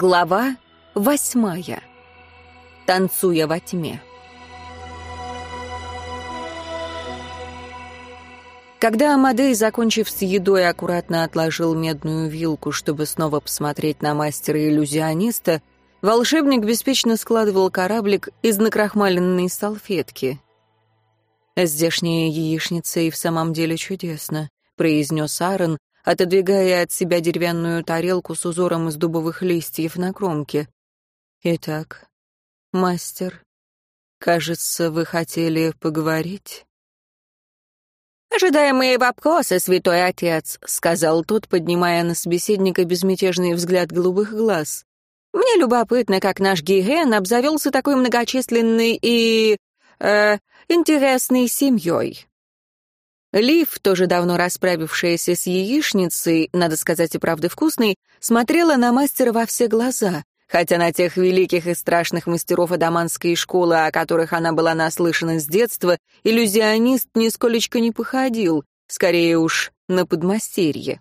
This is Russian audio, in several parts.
Глава восьмая. Танцуя во тьме. Когда Амадей, закончив с едой, аккуратно отложил медную вилку, чтобы снова посмотреть на мастера-иллюзиониста, волшебник беспечно складывал кораблик из накрахмаленной салфетки. «Здешняя яичница и в самом деле чудесно», — произнес Аарон, отодвигая от себя деревянную тарелку с узором из дубовых листьев на кромке. «Итак, мастер, кажется, вы хотели поговорить?» «Ожидаемые вопросы, святой отец», — сказал тот, поднимая на собеседника безмятежный взгляд голубых глаз. «Мне любопытно, как наш Гиген обзавелся такой многочисленной и... э... интересной семьей». Лив, тоже давно расправившаяся с яичницей, надо сказать и правда вкусной, смотрела на мастера во все глаза, хотя на тех великих и страшных мастеров адаманской школы, о которых она была наслышана с детства, иллюзионист нисколечко не походил, скорее уж на подмастерье.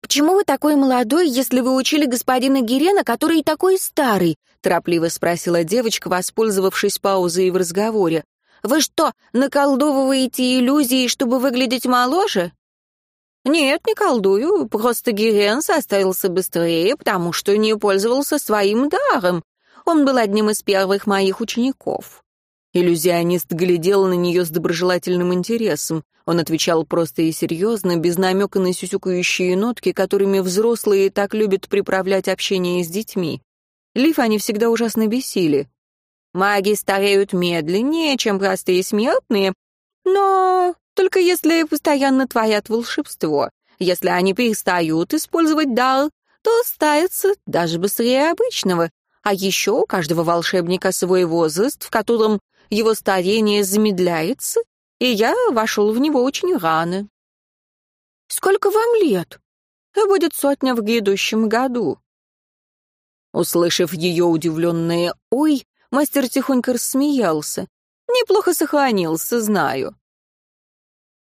«Почему вы такой молодой, если вы учили господина Герена, который такой старый?» — торопливо спросила девочка, воспользовавшись паузой в разговоре. Вы что, наколдовываете иллюзии, чтобы выглядеть моложе?» «Нет, не колдую, просто Гирен составился быстрее, потому что не пользовался своим даром. Он был одним из первых моих учеников». Иллюзионист глядел на нее с доброжелательным интересом. Он отвечал просто и серьезно, без намека на сюсюкающие нотки, которыми взрослые так любят приправлять общение с детьми. Лиф они всегда ужасно бесили. Маги стареют медленнее, чем простые смертные, но только если постоянно творят волшебство. Если они перестают использовать дар, то старятся даже быстрее обычного. А еще у каждого волшебника свой возраст, в котором его старение замедляется, и я вошел в него очень рано. «Сколько вам лет?» «Будет сотня в грядущем году». Услышав ее удивленное «Ой», Мастер тихонько рассмеялся. «Неплохо сохранился, знаю».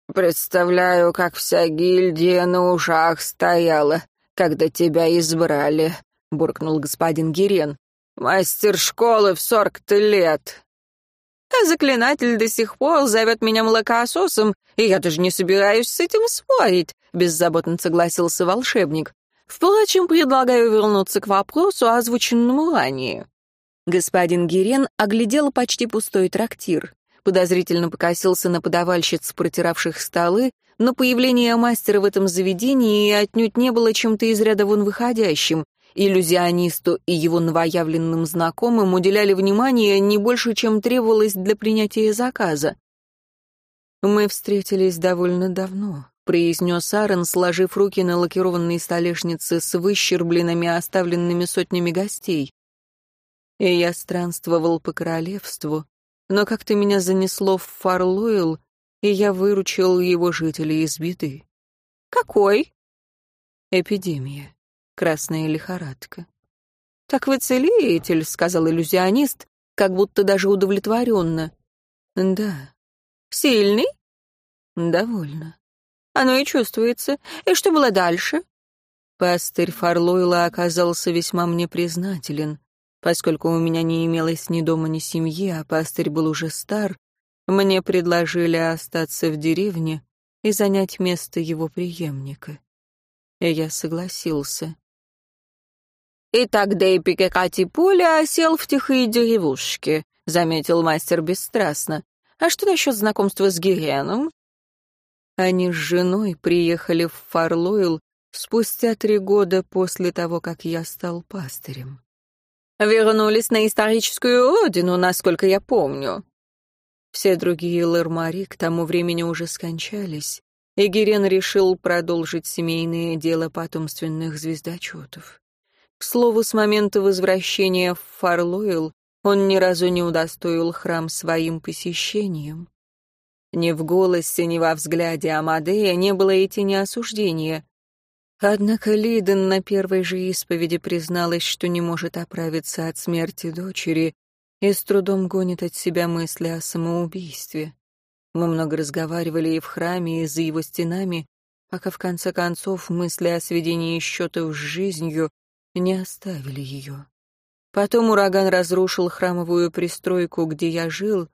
«Представляю, как вся гильдия на ушах стояла, когда тебя избрали», — буркнул господин Гирен. «Мастер школы в сорок-то лет». А заклинатель до сих пор зовет меня молокососом, и я даже не собираюсь с этим спорить», — беззаботно согласился волшебник. «Впрочем, предлагаю вернуться к вопросу, озвученному ранее. Господин Гирен оглядел почти пустой трактир. Подозрительно покосился на подавальщиц, протиравших столы, но появление мастера в этом заведении отнюдь не было чем-то из ряда вон выходящим. Иллюзионисту и его новоявленным знакомым уделяли внимание не больше, чем требовалось для принятия заказа. «Мы встретились довольно давно», — произнес Аарон, сложив руки на лакированной столешнице с выщербленными, оставленными сотнями гостей и я странствовал по королевству, но как-то меня занесло в Фарлойл, и я выручил его жителей из беды. Какой? Эпидемия. Красная лихорадка. Так вы целитель, сказал иллюзионист, как будто даже удовлетворенно. Да. Сильный? Довольно. Оно и чувствуется. И что было дальше? Пастырь Фарлойла оказался весьма мне признателен. Поскольку у меня не имелось ни дома, ни семьи, а пастырь был уже стар, мне предложили остаться в деревне и занять место его преемника. И я согласился. «И тогда и Пикакати Поля осел в тихие деревушки», — заметил мастер бесстрастно. «А что насчет знакомства с Гиреном?» Они с женой приехали в Фарлойл спустя три года после того, как я стал пастырем. Вернулись на историческую родину, насколько я помню. Все другие Лермари к тому времени уже скончались, и Герен решил продолжить семейное дело потомственных звездочетов. К слову, с момента возвращения в Фарлойл он ни разу не удостоил храм своим посещением. Ни в голосе, ни во взгляде Амадея не было и тени осуждения. Однако Лиден на первой же исповеди призналась, что не может оправиться от смерти дочери и с трудом гонит от себя мысли о самоубийстве. Мы много разговаривали и в храме, и за его стенами, пока в конце концов мысли о сведении счетов с жизнью не оставили ее. Потом ураган разрушил храмовую пристройку, где я жил,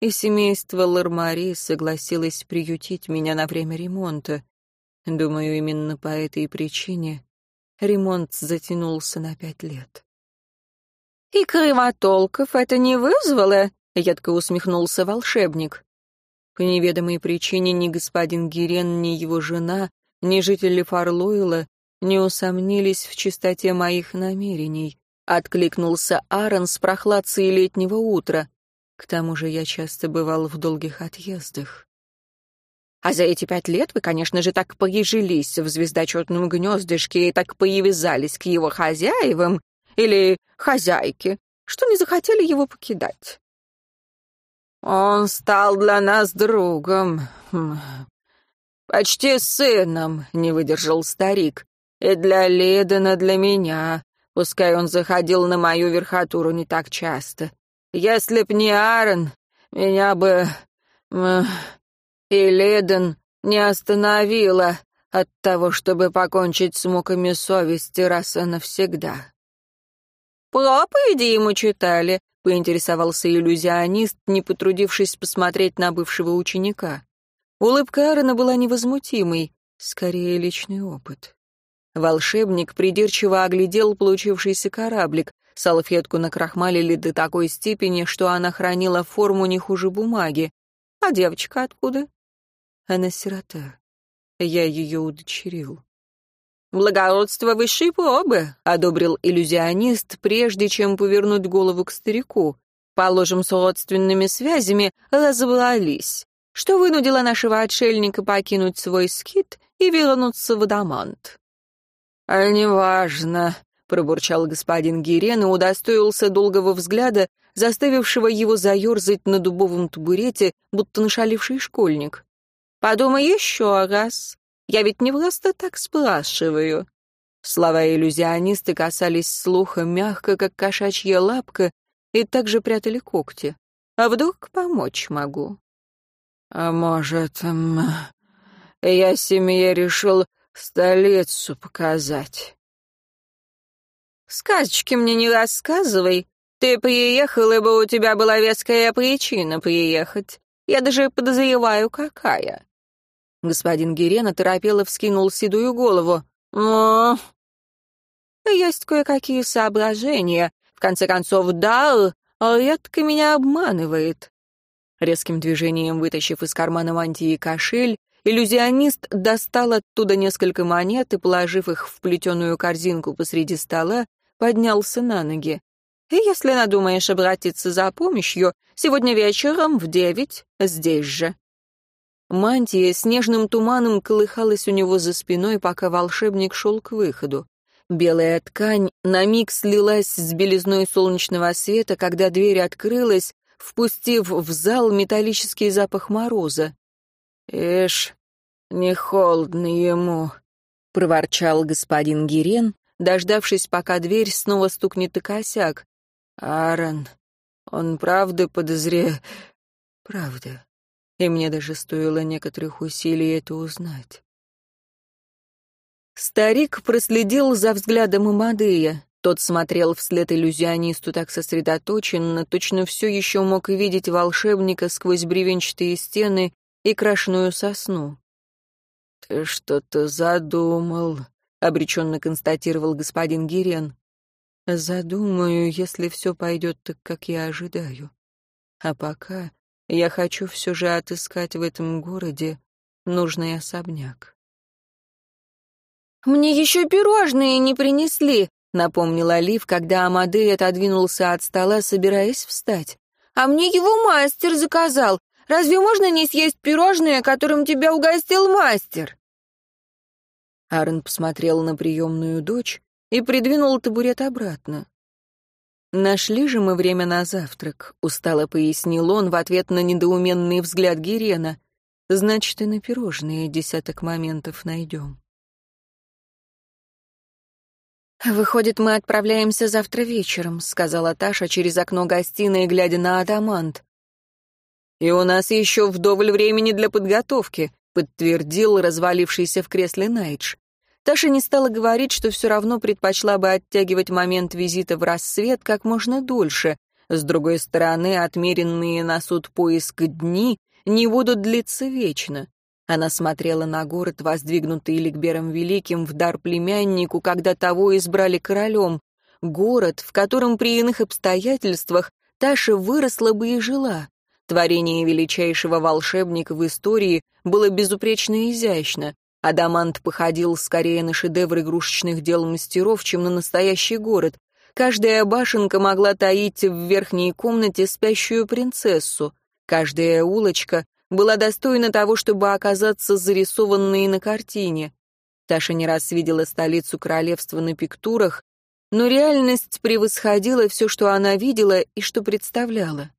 и семейство Лармари согласилось приютить меня на время ремонта. Думаю, именно по этой причине ремонт затянулся на пять лет. «И кривотолков это не вызвало?» — едко усмехнулся волшебник. По неведомой причине ни господин Гирен, ни его жена, ни жители Фарлойла не усомнились в чистоте моих намерений. Откликнулся Аарон с прохладцей летнего утра. К тому же я часто бывал в долгих отъездах. А за эти пять лет вы, конечно же, так поежились в звездочетном гнездышке и так повязались к его хозяевам или хозяйке, что не захотели его покидать. Он стал для нас другом, хм, почти сыном, не выдержал старик. И для Ледена, для меня, пускай он заходил на мою верхотуру не так часто. Если б не Аарон, меня бы... И Леден не остановила от того, чтобы покончить с муками совести раз и навсегда. «Проповеди ему читали», — поинтересовался иллюзионист, не потрудившись посмотреть на бывшего ученика. Улыбка Аарона была невозмутимой, скорее личный опыт. Волшебник придирчиво оглядел получившийся кораблик, салфетку накрахмалили до такой степени, что она хранила форму не хуже бумаги. А девочка откуда? Она сирота. Я ее удочерил. «Благородство высшей пробы», — одобрил иллюзионист, прежде чем повернуть голову к старику. «Положим, с родственными связями разобрались. Что вынудило нашего отшельника покинуть свой скит и вернуться в Адамант?» «А неважно», — пробурчал господин Гирен и удостоился долгого взгляда, заставившего его заерзать на дубовом табурете, будто нашаливший школьник. Подумай еще раз. Я ведь не просто так спрашиваю». Слова иллюзионисты касались слуха мягко, как кошачья лапка, и также прятали когти. «А вдруг помочь могу?» «А может, я семье решил столицу показать?» «Сказочки мне не рассказывай. Ты приехал, ибо у тебя была веская причина приехать. Я даже подозреваю, какая. Господин Герена торопело вскинул седую голову. «О, есть кое-какие соображения. В конце концов, Дал редко меня обманывает». Резким движением вытащив из кармана мантии кошель, иллюзионист достал оттуда несколько монет и, положив их в плетеную корзинку посреди стола, поднялся на ноги. «И если надумаешь обратиться за помощью, сегодня вечером в девять здесь же». Мантия снежным туманом колыхалась у него за спиной, пока волшебник шел к выходу. Белая ткань на миг слилась с белизной солнечного света, когда дверь открылась, впустив в зал металлический запах мороза. «Эш, не холодно ему», — проворчал господин Гирен, дождавшись, пока дверь снова стукнет и косяк. «Аарон, он правда подозре...» «Правда», и мне даже стоило некоторых усилий это узнать. Старик проследил за взглядом Амадея. Тот смотрел вслед иллюзионисту так сосредоточенно, точно все еще мог видеть волшебника сквозь бревенчатые стены и крашеную сосну. «Ты что-то задумал», — обреченно констатировал господин Гирен. «Задумаю, если все пойдет так, как я ожидаю. А пока я хочу все же отыскать в этом городе нужный особняк. «Мне еще пирожные не принесли», — напомнила Лив, когда Амадей отодвинулся от стола, собираясь встать. «А мне его мастер заказал. Разве можно не съесть пирожные, которым тебя угостил мастер?» Арн посмотрел на приемную дочь и придвинул табурет обратно. «Нашли же мы время на завтрак», — устало пояснил он в ответ на недоуменный взгляд Гирена. «Значит, и на пирожные десяток моментов найдем». «Выходит, мы отправляемся завтра вечером», — сказала Таша через окно гостиной, глядя на Адамант. «И у нас еще вдоволь времени для подготовки», — подтвердил развалившийся в кресле Найдж. Таша не стала говорить, что все равно предпочла бы оттягивать момент визита в рассвет как можно дольше. С другой стороны, отмеренные на суд поиск дни не будут длиться вечно. Она смотрела на город, воздвигнутый Ликбером Великим в дар племяннику, когда того избрали королем. Город, в котором при иных обстоятельствах Таша выросла бы и жила. Творение величайшего волшебника в истории было безупречно изящно. Адамант походил скорее на шедевр игрушечных дел мастеров, чем на настоящий город. Каждая башенка могла таить в верхней комнате спящую принцессу. Каждая улочка была достойна того, чтобы оказаться зарисованной на картине. Таша не раз видела столицу королевства на пиктурах, но реальность превосходила все, что она видела и что представляла.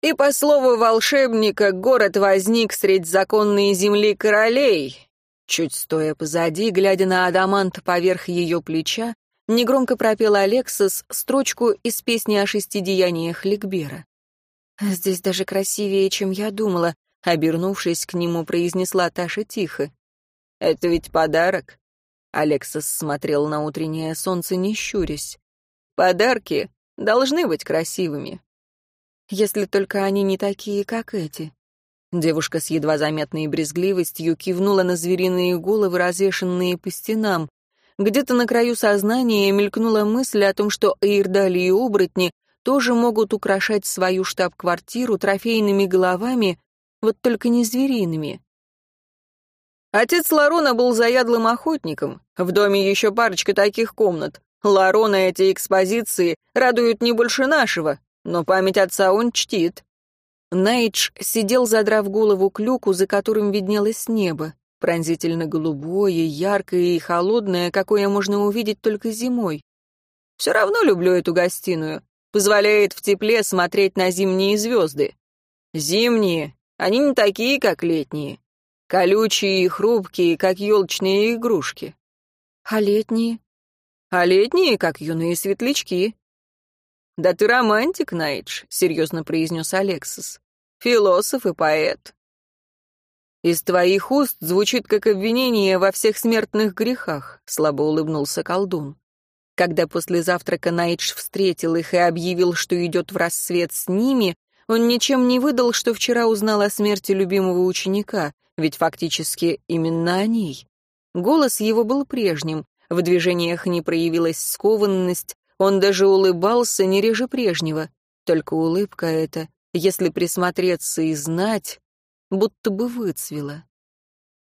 И по слову волшебника, город возник средь законной земли королей. Чуть стоя позади, глядя на Адамант поверх ее плеча, негромко пропел Алексас строчку из песни о шести деяниях Ликбера. «Здесь даже красивее, чем я думала», — обернувшись к нему, произнесла Таша тихо. «Это ведь подарок?» Алексас смотрел на утреннее солнце, не щурясь. «Подарки должны быть красивыми если только они не такие, как эти. Девушка с едва заметной брезгливостью кивнула на звериные головы, развешенные по стенам. Где-то на краю сознания мелькнула мысль о том, что Эйрдали и оборотни тоже могут украшать свою штаб-квартиру трофейными головами, вот только не звериными. Отец Ларона был заядлым охотником. В доме еще парочка таких комнат. Ларона эти экспозиции радуют не больше нашего но память отца он чтит. Найдж сидел, задрав голову к люку, за которым виднелось небо, пронзительно голубое, яркое и холодное, какое можно увидеть только зимой. Все равно люблю эту гостиную. Позволяет в тепле смотреть на зимние звезды. Зимние, они не такие, как летние. Колючие и хрупкие, как елочные игрушки. А летние? А летние, как юные светлячки. «Да ты романтик, Найдж», — серьезно произнес Алексис. «Философ и поэт». «Из твоих уст звучит как обвинение во всех смертных грехах», — слабо улыбнулся колдун. Когда после завтрака Найдж встретил их и объявил, что идет в рассвет с ними, он ничем не выдал, что вчера узнал о смерти любимого ученика, ведь фактически именно о ней. Голос его был прежним, в движениях не проявилась скованность, он даже улыбался не реже прежнего, только улыбка эта, если присмотреться и знать, будто бы выцвела.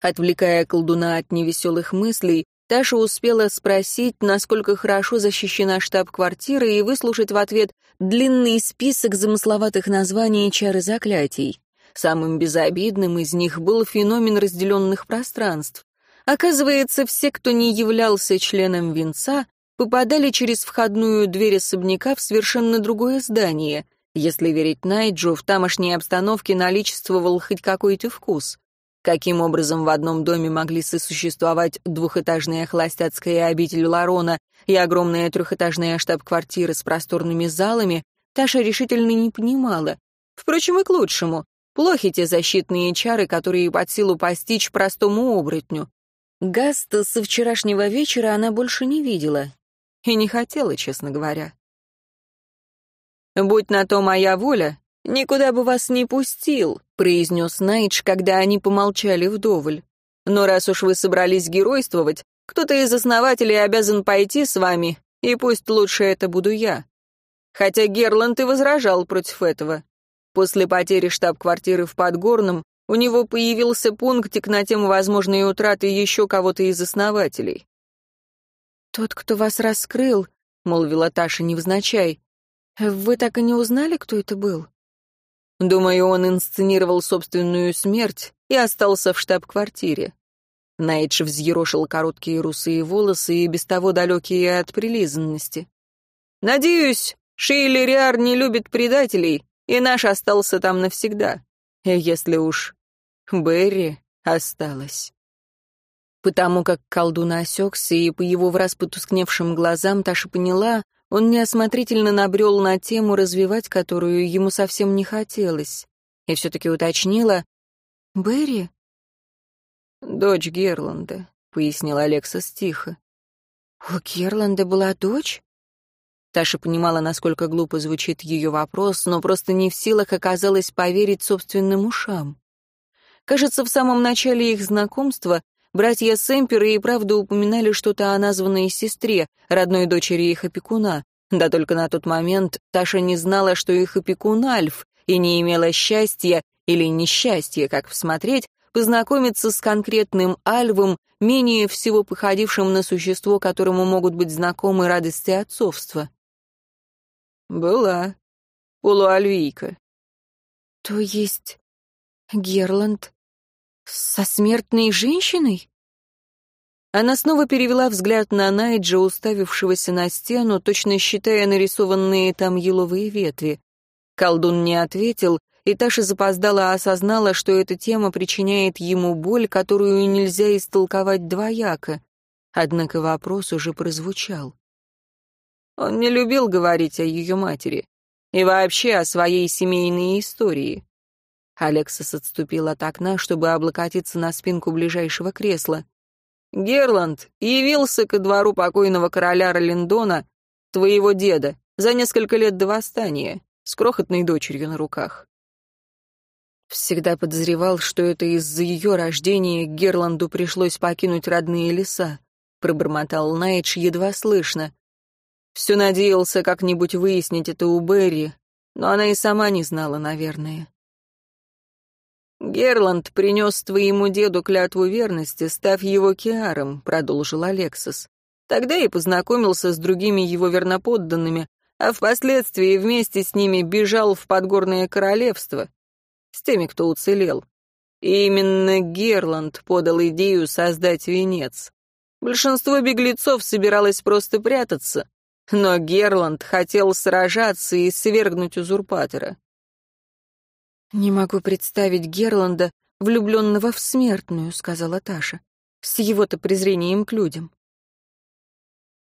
Отвлекая колдуна от невеселых мыслей, Таша успела спросить, насколько хорошо защищена штаб-квартира, и выслушать в ответ длинный список замысловатых названий чар и заклятий. Самым безобидным из них был феномен разделенных пространств. Оказывается, все, кто не являлся членом венца, попадали через входную дверь особняка в совершенно другое здание. Если верить Найджу, в тамошней обстановке наличествовал хоть какой-то вкус. Каким образом в одном доме могли сосуществовать двухэтажная холостяцкая обитель Ларона и огромная трехэтажная штаб-квартира с просторными залами, Таша решительно не понимала. Впрочем, и к лучшему. Плохи те защитные чары, которые под силу постичь простому оборотню. Гаста со вчерашнего вечера она больше не видела. И не хотела, честно говоря. «Будь на то моя воля, никуда бы вас не пустил», произнес Найдж, когда они помолчали вдоволь. «Но раз уж вы собрались геройствовать, кто-то из основателей обязан пойти с вами, и пусть лучше это буду я». Хотя Герланд и возражал против этого. После потери штаб-квартиры в Подгорном у него появился пунктик на тему возможной утраты еще кого-то из основателей. «Тот, кто вас раскрыл», — молвила Таша невзначай, — «вы так и не узнали, кто это был?» Думаю, он инсценировал собственную смерть и остался в штаб-квартире. Найдж взъерошил короткие русые волосы и без того далекие от прилизанности. «Надеюсь, Шейли Риар не любит предателей, и наш остался там навсегда, если уж Берри осталась». Потому как колдун осекся, и по его враз потускневшим глазам Таша поняла, он неосмотрительно набрел на тему, развивать которую ему совсем не хотелось. И все-таки уточнила. «Берри?» «Дочь Герланда», — пояснил Алексас тихо. «У Герланда была дочь?» Таша понимала, насколько глупо звучит ее вопрос, но просто не в силах оказалась поверить собственным ушам. Кажется, в самом начале их знакомства братья Сэмперы и правда упоминали что-то о названной сестре, родной дочери их опекуна. Да только на тот момент Таша не знала, что их опекун Альф, и не имела счастья или несчастья, как всмотреть, познакомиться с конкретным Альвом, менее всего походившим на существо, которому могут быть знакомы радости отцовства. «Была. Полуальвийка». «То есть Герланд со смертной женщиной?» Она снова перевела взгляд на Найджа, уставившегося на стену, точно считая нарисованные там еловые ветви. Колдун не ответил, и Таша запоздала осознала, что эта тема причиняет ему боль, которую нельзя истолковать двояко. Однако вопрос уже прозвучал. Он не любил говорить о ее матери и вообще о своей семейной истории. Алексас отступил от окна, чтобы облокотиться на спинку ближайшего кресла. «Герланд явился ко двору покойного короля Ролиндона, твоего деда, за несколько лет до восстания, с крохотной дочерью на руках. Всегда подозревал, что это из-за ее рождения Герланду пришлось покинуть родные леса, пробормотал Найдж едва слышно. Все надеялся как-нибудь выяснить это у Берри, но она и сама не знала, наверное. «Герланд принес твоему деду клятву верности, став его киаром», — продолжил Алексис. «Тогда и познакомился с другими его верноподданными, а впоследствии вместе с ними бежал в Подгорное Королевство, с теми, кто уцелел. И именно Герланд подал идею создать венец. Большинство беглецов собиралось просто прятаться, но Герланд хотел сражаться и свергнуть узурпатора. «Не могу представить Герланда, влюбленного в смертную», — сказала Таша, с его-то презрением к людям.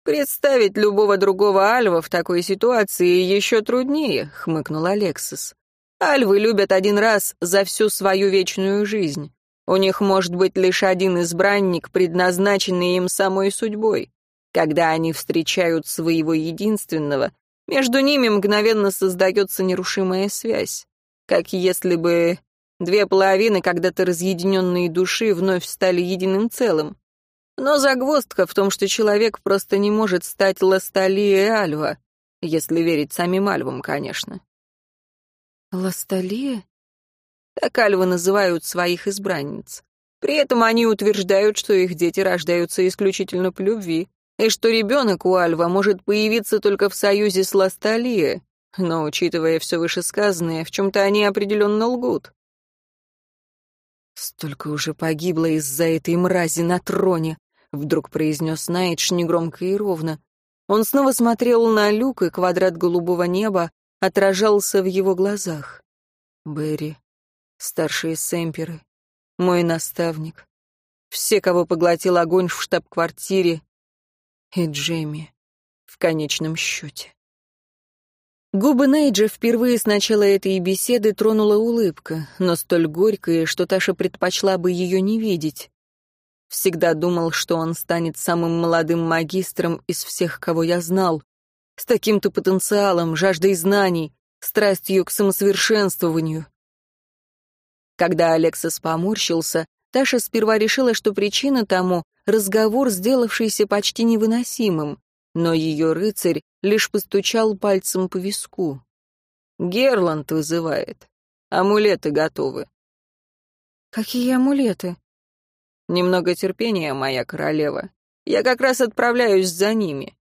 «Представить любого другого Альва в такой ситуации еще труднее», — хмыкнул Алексис. «Альвы любят один раз за всю свою вечную жизнь. У них может быть лишь один избранник, предназначенный им самой судьбой. Когда они встречают своего единственного, между ними мгновенно создается нерушимая связь. Как если бы две половины когда-то разъединенные души вновь стали единым целым. Но загвоздка в том, что человек просто не может стать Ласталией Альва, если верить самим Альвам, конечно. Ласталия? Так Альвы называют своих избранниц. При этом они утверждают, что их дети рождаются исключительно по любви и что ребенок у Альва может появиться только в союзе с Ласталия, но, учитывая все вышесказанное, в чем-то они определенно лгут. «Столько уже погибло из-за этой мрази на троне», — вдруг произнес Найдж негромко и ровно. Он снова смотрел на люк, и квадрат голубого неба отражался в его глазах. Берри, старшие сэмперы, мой наставник, все, кого поглотил огонь в штаб-квартире, и Джейми в конечном счете. Губы Нейджа впервые с начала этой беседы тронула улыбка, но столь горькая, что Таша предпочла бы ее не видеть. Всегда думал, что он станет самым молодым магистром из всех, кого я знал, с таким-то потенциалом, жаждой знаний, страстью к самосовершенствованию. Когда Алексас поморщился, Таша сперва решила, что причина тому разговор, сделавшийся почти невыносимым, но ее рыцарь лишь постучал пальцем по виску. «Герланд вызывает. Амулеты готовы». «Какие амулеты?» «Немного терпения, моя королева. Я как раз отправляюсь за ними».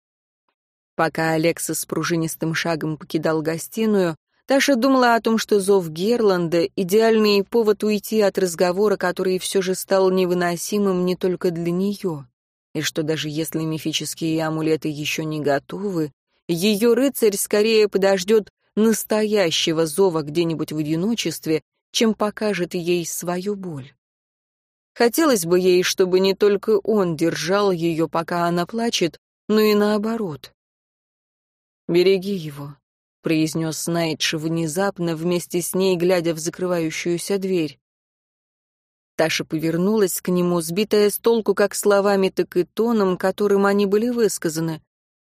Пока Алекса с пружинистым шагом покидал гостиную, Таша думала о том, что зов Герланда — идеальный повод уйти от разговора, который все же стал невыносимым не только для нее, и что даже если мифические амулеты еще не готовы, ее рыцарь скорее подождет настоящего зова где-нибудь в одиночестве, чем покажет ей свою боль. Хотелось бы ей, чтобы не только он держал ее, пока она плачет, но и наоборот. «Береги его», — произнес Найдж внезапно, вместе с ней, глядя в закрывающуюся дверь. Таша повернулась к нему, сбитая с толку как словами, так и тоном, которым они были высказаны.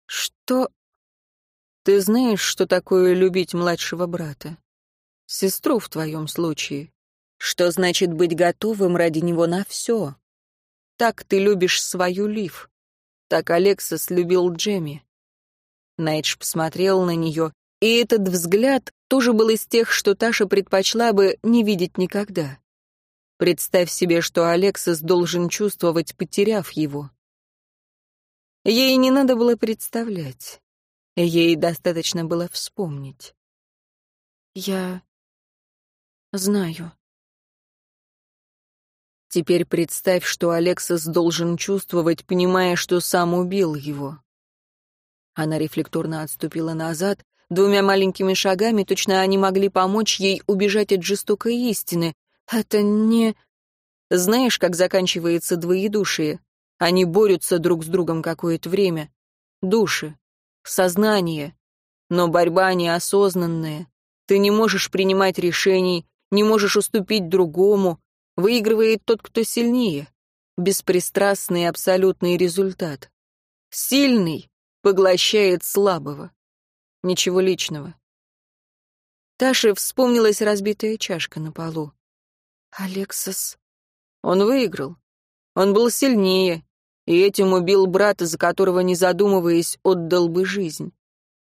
«Что...» «Ты знаешь, что такое любить младшего брата? Сестру в твоем случае. Что значит быть готовым ради него на все? Так ты любишь свою Лив. Так Алексас любил Джемми». Найдж посмотрел на нее, и этот взгляд тоже был из тех, что Таша предпочла бы не видеть никогда. Представь себе, что Алексис должен чувствовать, потеряв его. Ей не надо было представлять. Ей достаточно было вспомнить. Я знаю. Теперь представь, что Алексис должен чувствовать, понимая, что сам убил его. Она рефлекторно отступила назад, двумя маленькими шагами, точно они могли помочь ей убежать от жестокой истины, это не... Знаешь, как заканчивается двоедушие? Они борются друг с другом какое-то время. Души. Сознание. Но борьба неосознанная. Ты не можешь принимать решений, не можешь уступить другому. Выигрывает тот, кто сильнее. Беспристрастный абсолютный результат. Сильный поглощает слабого. Ничего личного. Таше вспомнилась разбитая чашка на полу. Алексас. Он выиграл. Он был сильнее, и этим убил брата, за которого, не задумываясь, отдал бы жизнь.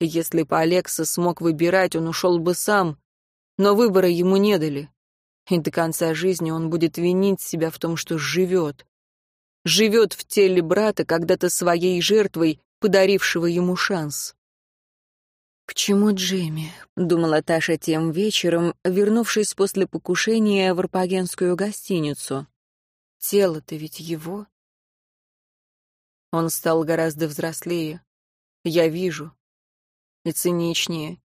Если бы Алексас смог выбирать, он ушел бы сам, но выбора ему не дали. И до конца жизни он будет винить себя в том, что живет. Живет в теле брата, когда-то своей жертвой, подарившего ему шанс. «К чему Джимми?» — думала Таша тем вечером, вернувшись после покушения в Арпагенскую гостиницу. «Тело-то ведь его». Он стал гораздо взрослее. Я вижу. И циничнее,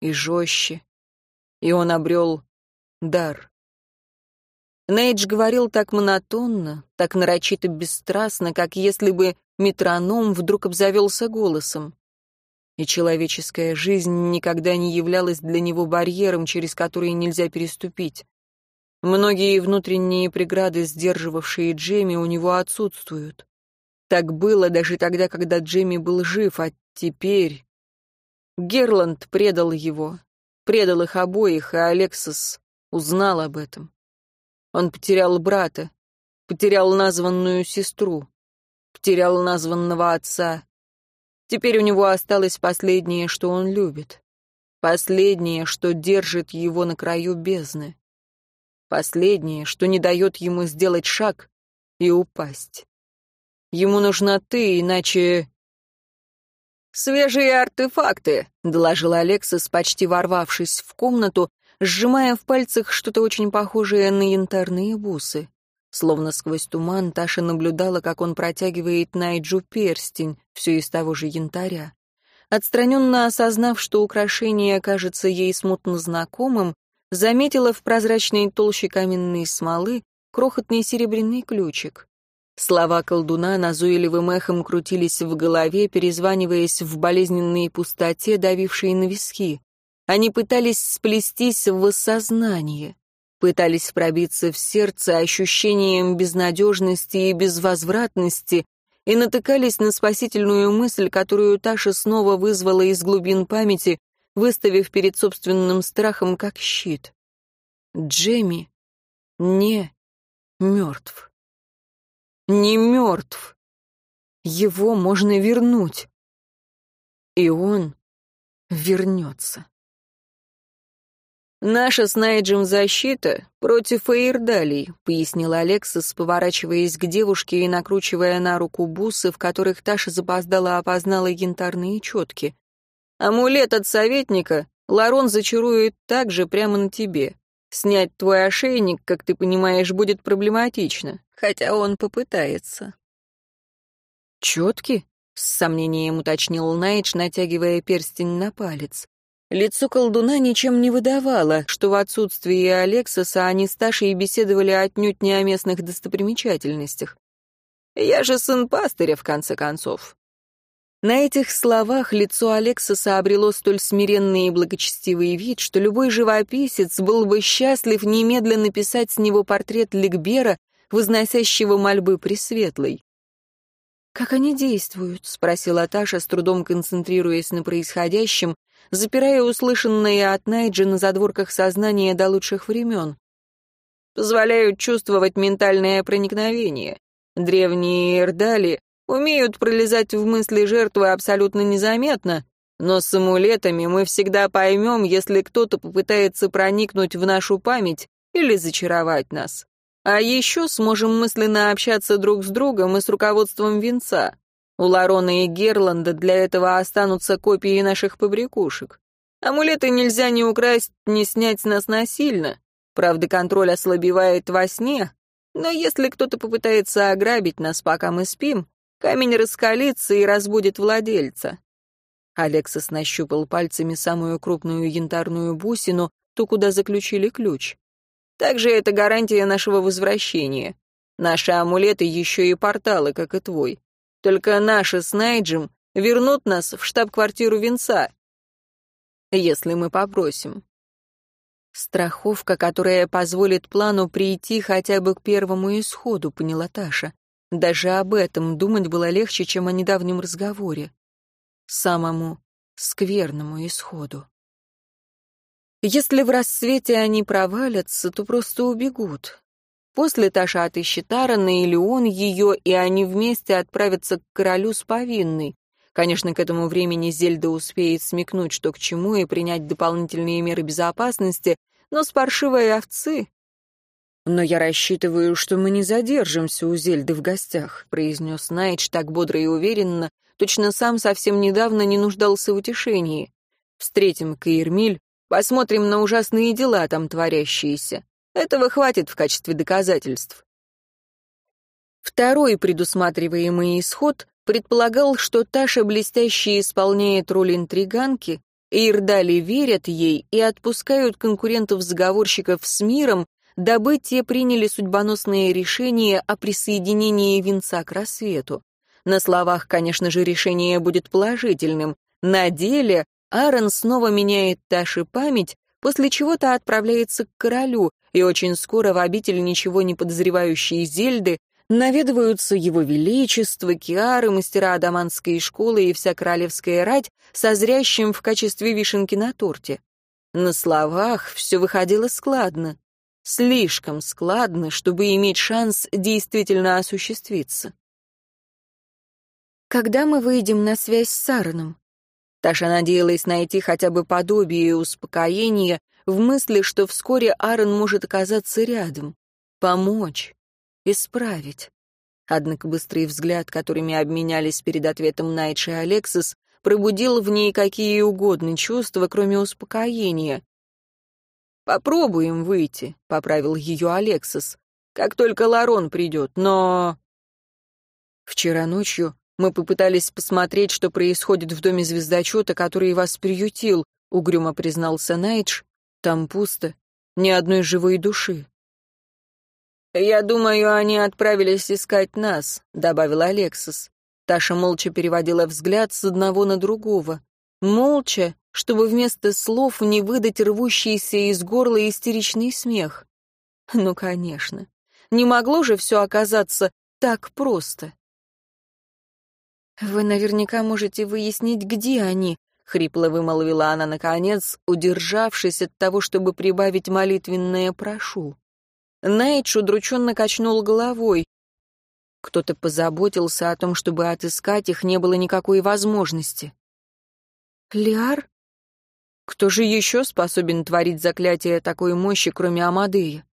и жестче. И он обрел дар. Нейдж говорил так монотонно, так нарочито бесстрастно, как если бы метроном вдруг обзавелся голосом и человеческая жизнь никогда не являлась для него барьером, через который нельзя переступить. Многие внутренние преграды, сдерживавшие Джейми, у него отсутствуют. Так было даже тогда, когда Джейми был жив, а теперь... Герланд предал его, предал их обоих, и Алексис узнал об этом. Он потерял брата, потерял названную сестру, потерял названного отца, Теперь у него осталось последнее, что он любит. Последнее, что держит его на краю бездны. Последнее, что не дает ему сделать шаг и упасть. Ему нужна ты, иначе... «Свежие артефакты», — доложил Алексис, почти ворвавшись в комнату, сжимая в пальцах что-то очень похожее на янтарные бусы. Словно сквозь туман Таша наблюдала, как он протягивает Найджу перстень, все из того же янтаря. Отстраненно осознав, что украшение кажется ей смутно знакомым, заметила в прозрачной толще каменной смолы крохотный серебряный ключик. Слова колдуна назойливым эхом крутились в голове, перезваниваясь в болезненной пустоте, давившей на виски. Они пытались сплестись в осознание пытались пробиться в сердце ощущением безнадежности и безвозвратности и натыкались на спасительную мысль, которую Таша снова вызвала из глубин памяти, выставив перед собственным страхом как щит. Джемми не мертв. Не мертв. Его можно вернуть. И он вернется. «Наша с Найджем защита против Эйрдалей», — пояснил Алексис, поворачиваясь к девушке и накручивая на руку бусы, в которых Таша запоздала опознала янтарные четки. «Амулет от советника Ларон зачарует так же прямо на тебе. Снять твой ошейник, как ты понимаешь, будет проблематично, хотя он попытается». «Четки?» — с сомнением уточнил Найдж, натягивая перстень на палец. Лицо колдуна ничем не выдавало, что в отсутствии Алексоса они с Ташей беседовали отнюдь не о местных достопримечательностях. «Я же сын пастыря, в конце концов». На этих словах лицо Алексоса обрело столь смиренный и благочестивый вид, что любой живописец был бы счастлив немедленно писать с него портрет Ликбера, возносящего мольбы Пресветлой. «Как они действуют?» — спросила Таша, с трудом концентрируясь на происходящем, запирая услышанное от Найджа на задворках сознания до лучших времен. «Позволяют чувствовать ментальное проникновение. Древние Эрдали умеют пролезать в мысли жертвы абсолютно незаметно, но с амулетами мы всегда поймем, если кто-то попытается проникнуть в нашу память или зачаровать нас. А еще сможем мысленно общаться друг с другом и с руководством венца. У Ларона и Герланда для этого останутся копии наших побрякушек. Амулеты нельзя ни украсть, ни снять с нас насильно. Правда, контроль ослабевает во сне, но если кто-то попытается ограбить нас, пока мы спим, камень раскалится и разбудит владельца. Алексас нащупал пальцами самую крупную янтарную бусину, ту, куда заключили ключ. Также это гарантия нашего возвращения. Наши амулеты еще и порталы, как и твой. Только наши с Найджем вернут нас в штаб-квартиру Винца, если мы попросим. Страховка, которая позволит плану прийти хотя бы к первому исходу, поняла Таша. Даже об этом думать было легче, чем о недавнем разговоре. Самому скверному исходу. Если в рассвете они провалятся, то просто убегут. После Таша отыщет Аарона или он ее, и они вместе отправятся к королю с повинной. Конечно, к этому времени Зельда успеет смекнуть, что к чему, и принять дополнительные меры безопасности, но с паршивой овцы... «Но я рассчитываю, что мы не задержимся у Зельды в гостях», — произнес Найдж так бодро и уверенно, точно сам совсем недавно не нуждался в утешении. «Встретим Каирмиль, Посмотрим на ужасные дела там творящиеся. Этого хватит в качестве доказательств. Второй предусматриваемый исход предполагал, что Таша блестяще исполняет роль интриганки, Ирдали верят ей и отпускают конкурентов-заговорщиков с миром, дабы те приняли судьбоносное решение о присоединении венца к рассвету. На словах, конечно же, решение будет положительным, на деле Аарон снова меняет Таше память, после чего-то отправляется к королю, и очень скоро в обитель ничего не подозревающие Зельды наведываются его величество, киары, мастера адаманской школы и вся королевская рать, созрящим в качестве вишенки на торте. На словах все выходило складно. Слишком складно, чтобы иметь шанс действительно осуществиться. «Когда мы выйдем на связь с Сараном?» Таша надеялась найти хотя бы подобие успокоения в мысли, что вскоре Аарон может оказаться рядом, помочь, исправить. Однако быстрый взгляд, которыми обменялись перед ответом Найдж и Алексис, пробудил в ней какие угодно чувства, кроме успокоения. «Попробуем выйти», — поправил ее Алексис, — «как только Ларон придет, но...» Вчера ночью мы попытались посмотреть, что происходит в доме звездочета, который вас приютил, угрюмо признался Найдж. Там пусто, ни одной живой души. «Я думаю, они отправились искать нас», — добавил Алексис. Таша молча переводила взгляд с одного на другого. Молча, чтобы вместо слов не выдать рвущийся из горла истеричный смех. Ну, конечно. Не могло же все оказаться так просто. «Вы наверняка можете выяснить, где они», — хрипло вымолвила она наконец, удержавшись от того, чтобы прибавить молитвенное «прошу». Найдж удрученно качнул головой. Кто-то позаботился о том, чтобы отыскать их не было никакой возможности. «Лиар? Кто же еще способен творить заклятие такой мощи, кроме Амадея?»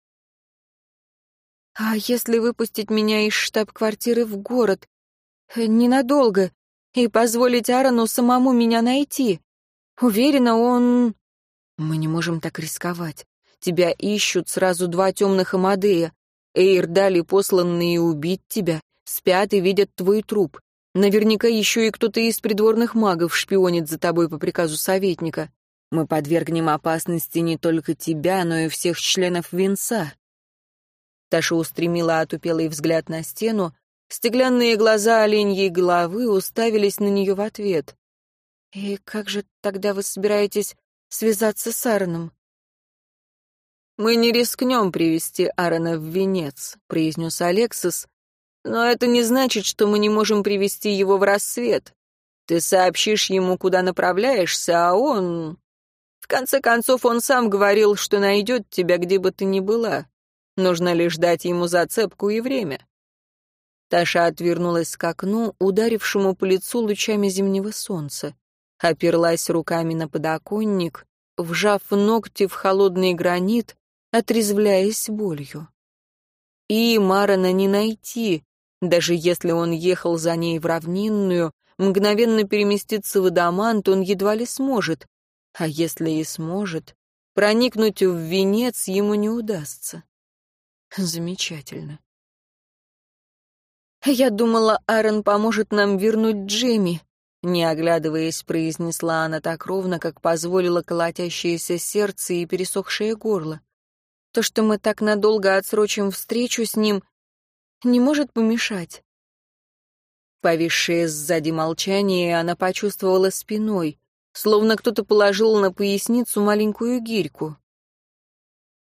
«А если выпустить меня из штаб-квартиры в город, Ненадолго. И позволить Аарону самому меня найти. Уверена, он... Мы не можем так рисковать. Тебя ищут сразу два темных Амадея. Эйр дали посланные убить тебя. Спят и видят твой труп. Наверняка еще и кто-то из придворных магов шпионит за тобой по приказу советника. Мы подвергнем опасности не только тебя, но и всех членов венца. Таша устремила отупелый взгляд на стену, Стеклянные глаза оленьей головы уставились на нее в ответ. «И как же тогда вы собираетесь связаться с Аароном?» «Мы не рискнем привести Аарона в венец», — произнес Алексис, «но это не значит, что мы не можем привести его в рассвет. Ты сообщишь ему, куда направляешься, а он... В конце концов, он сам говорил, что найдет тебя, где бы ты ни была. Нужно лишь дать ему зацепку и время». Таша отвернулась к окну, ударившему по лицу лучами зимнего солнца оперлась руками на подоконник, вжав ногти в холодный гранит, отрезвляясь болью. И Марана не найти, даже если он ехал за ней в равнинную, мгновенно переместиться в Адамант он едва ли сможет, а если и сможет, проникнуть в венец ему не удастся. Замечательно. Я думала, Аарон поможет нам вернуть Джемми, не оглядываясь, произнесла она так ровно, как позволило колотящееся сердце и пересохшее горло. То, что мы так надолго отсрочим встречу с ним, не может помешать. Повисшее сзади молчание она почувствовала спиной, словно кто-то положил на поясницу маленькую гирьку.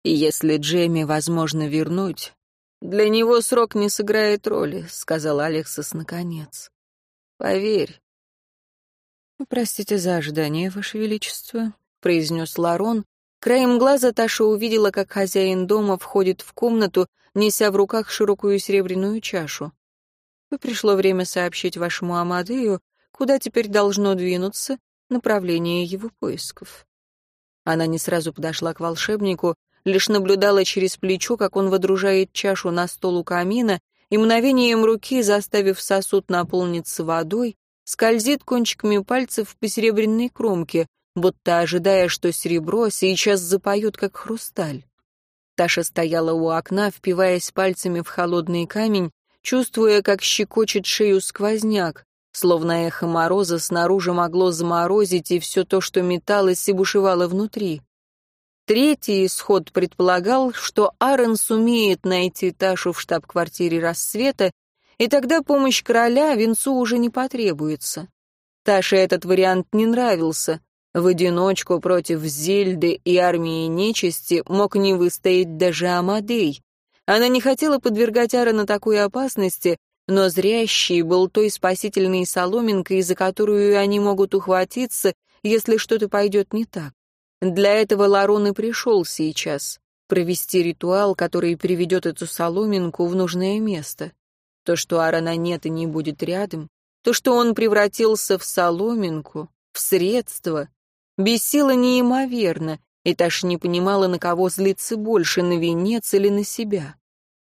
«Если Джемми возможно вернуть, для него срок не сыграет роли», — сказал Алексис наконец. «Поверь, «Простите за ожидание, Ваше Величество», — произнес Ларон. Краем глаза Таша увидела, как хозяин дома входит в комнату, неся в руках широкую серебряную чашу. «И пришло время сообщить вашему Амадею, куда теперь должно двинуться направление его поисков». Она не сразу подошла к волшебнику, лишь наблюдала через плечо, как он водружает чашу на стол у камина, и мгновением руки, заставив сосуд наполниться водой, скользит кончиками пальцев по серебряной кромке, будто ожидая, что серебро сейчас запоет, как хрусталь. Таша стояла у окна, впиваясь пальцами в холодный камень, чувствуя, как щекочет шею сквозняк, словно эхо мороза снаружи могло заморозить и все то, что металось и бушевало внутри. Третий исход предполагал, что Аарон сумеет найти Ташу в штаб-квартире рассвета и тогда помощь короля венцу уже не потребуется. Таше этот вариант не нравился. В одиночку против Зельды и армии нечисти мог не выстоять даже Амадей. Она не хотела подвергать Аарона такой опасности, но зрящий был той спасительной соломинкой, за которую они могут ухватиться, если что-то пойдет не так. Для этого Ларон и пришел сейчас — провести ритуал, который приведет эту соломинку в нужное место. То, что Аарона нет и не будет рядом, то, что он превратился в соломинку, в средство, бесило неимоверно, и Таш не понимала, на кого злиться больше, на венец или на себя.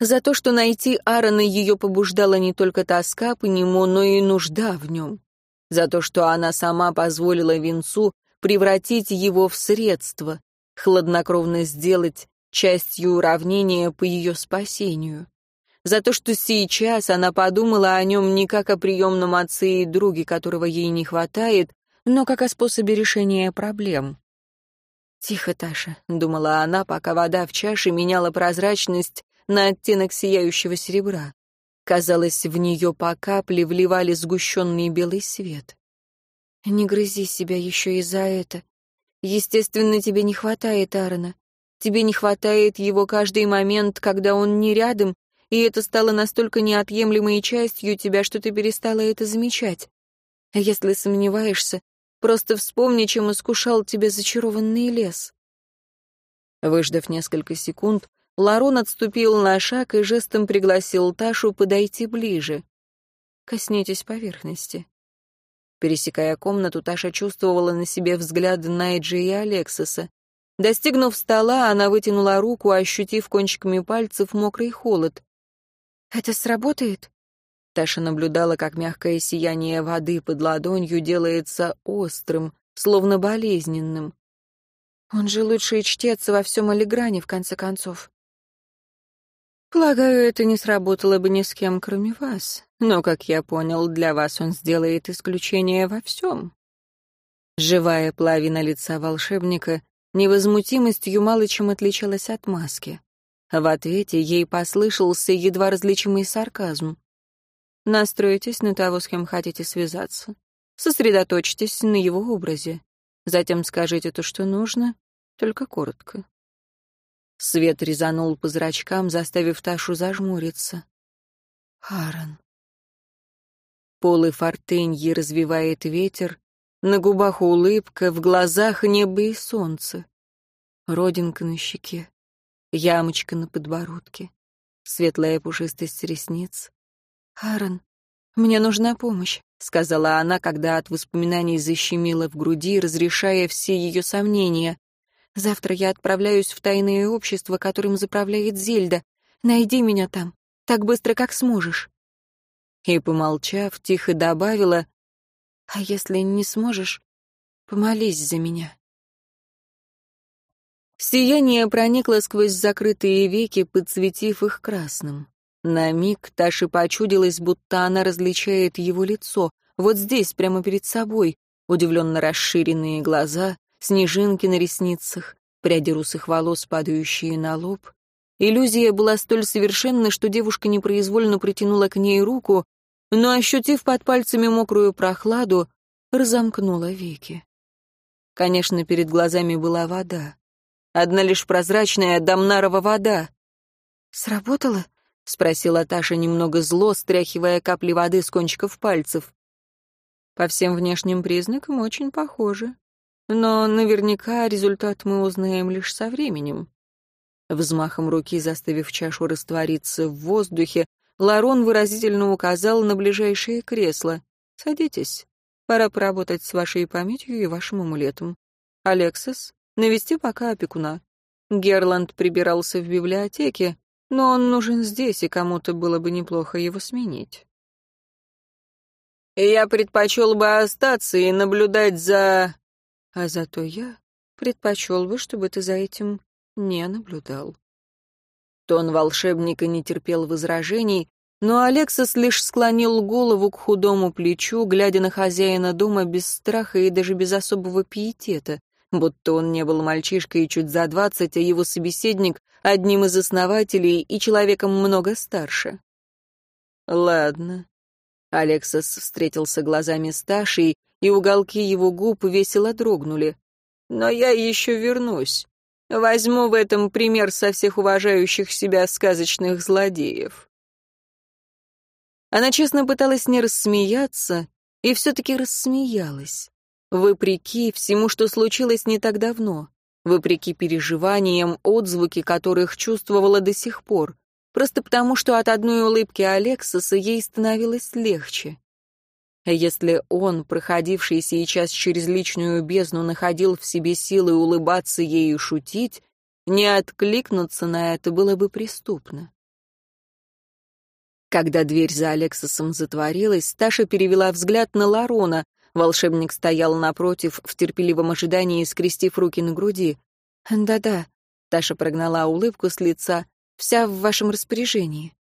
За то, что найти Аарона ее побуждала не только тоска по нему, но и нужда в нем. За то, что она сама позволила венцу превратить его в средство, хладнокровно сделать частью уравнения по ее спасению за то, что сейчас она подумала о нем не как о приемном отце и друге, которого ей не хватает, но как о способе решения проблем. «Тихо, Таша», — думала она, пока вода в чаше меняла прозрачность на оттенок сияющего серебра. Казалось, в нее по капле вливали сгущенный белый свет. «Не грызи себя еще и за это. Естественно, тебе не хватает Аарона. Тебе не хватает его каждый момент, когда он не рядом, и это стало настолько неотъемлемой частью тебя, что ты перестала это замечать. Если сомневаешься, просто вспомни, чем искушал тебя зачарованный лес. Выждав несколько секунд, Ларон отступил на шаг и жестом пригласил Ташу подойти ближе. «Коснитесь поверхности». Пересекая комнату, Таша чувствовала на себе взгляд Найджи и Алексиса. Достигнув стола, она вытянула руку, ощутив кончиками пальцев мокрый холод. «Это сработает?» Таша наблюдала, как мягкое сияние воды под ладонью делается острым, словно болезненным. Он же лучший чтец во всем Алигране, в конце концов. Полагаю, это не сработало бы ни с кем, кроме вас. Но, как я понял, для вас он сделает исключение во всем. Живая плавина лица волшебника невозмутимостью мало чем отличалась от маски. В ответе ей послышался едва различимый сарказм. Настройтесь на того, с кем хотите связаться. Сосредоточьтесь на его образе. Затем скажите то, что нужно, только коротко. Свет резанул по зрачкам, заставив Ташу зажмуриться. Аарон. Полы фортеньи развивает ветер, на губах улыбка, в глазах небо и солнце. Родинка на щеке, ямочка на подбородке, светлая пушистость ресниц. «Аарон, мне нужна помощь», — сказала она, когда от воспоминаний защемило в груди, разрешая все ее сомнения. «Завтра я отправляюсь в тайное общество, которым заправляет Зельда. Найди меня там, так быстро, как сможешь». И, помолчав, тихо добавила, «А если не сможешь, помолись за меня». Сияние проникло сквозь закрытые веки, подсветив их красным. На миг Таше почудилось, будто она различает его лицо, вот здесь, прямо перед собой, удивленно расширенные глаза, снежинки на ресницах, пряди русых волос, падающие на лоб. Иллюзия была столь совершенна, что девушка непроизвольно притянула к ней руку, но, ощутив под пальцами мокрую прохладу, разомкнула веки. Конечно, перед глазами была вода. Одна лишь прозрачная дамнарова вода. «Сработало?» — спросила Таша немного зло, стряхивая капли воды с кончиков пальцев. «По всем внешним признакам очень похоже. Но наверняка результат мы узнаем лишь со временем». Взмахом руки, заставив чашу раствориться в воздухе, Ларон выразительно указал на ближайшее кресло. «Садитесь. Пора поработать с вашей памятью и вашим амулетом. Алексас, навести пока опекуна». Герланд прибирался в библиотеке, но он нужен здесь, и кому-то было бы неплохо его сменить. «Я предпочел бы остаться и наблюдать за...» «А зато я предпочел бы, чтобы ты за этим не наблюдал». Тон волшебника не терпел возражений, но Алексас лишь склонил голову к худому плечу, глядя на хозяина дома без страха и даже без особого пиетета будто он не был мальчишкой чуть за двадцать, а его собеседник — одним из основателей и человеком много старше. «Ладно». Алексас встретился глазами с Ташей, и уголки его губ весело дрогнули. «Но я еще вернусь. Возьму в этом пример со всех уважающих себя сказочных злодеев». Она честно пыталась не рассмеяться, и все-таки рассмеялась. Вопреки всему, что случилось не так давно, вопреки переживаниям, отзвуки которых чувствовала до сих пор, просто потому, что от одной улыбки Алексоса ей становилось легче. Если он, проходивший сейчас через личную бездну, находил в себе силы улыбаться ей и шутить, не откликнуться на это было бы преступно. Когда дверь за Алексосом затворилась, Таша перевела взгляд на Ларона, Волшебник стоял напротив, в терпеливом ожидании, скрестив руки на груди. «Да-да», — Таша прогнала улыбку с лица, — «вся в вашем распоряжении».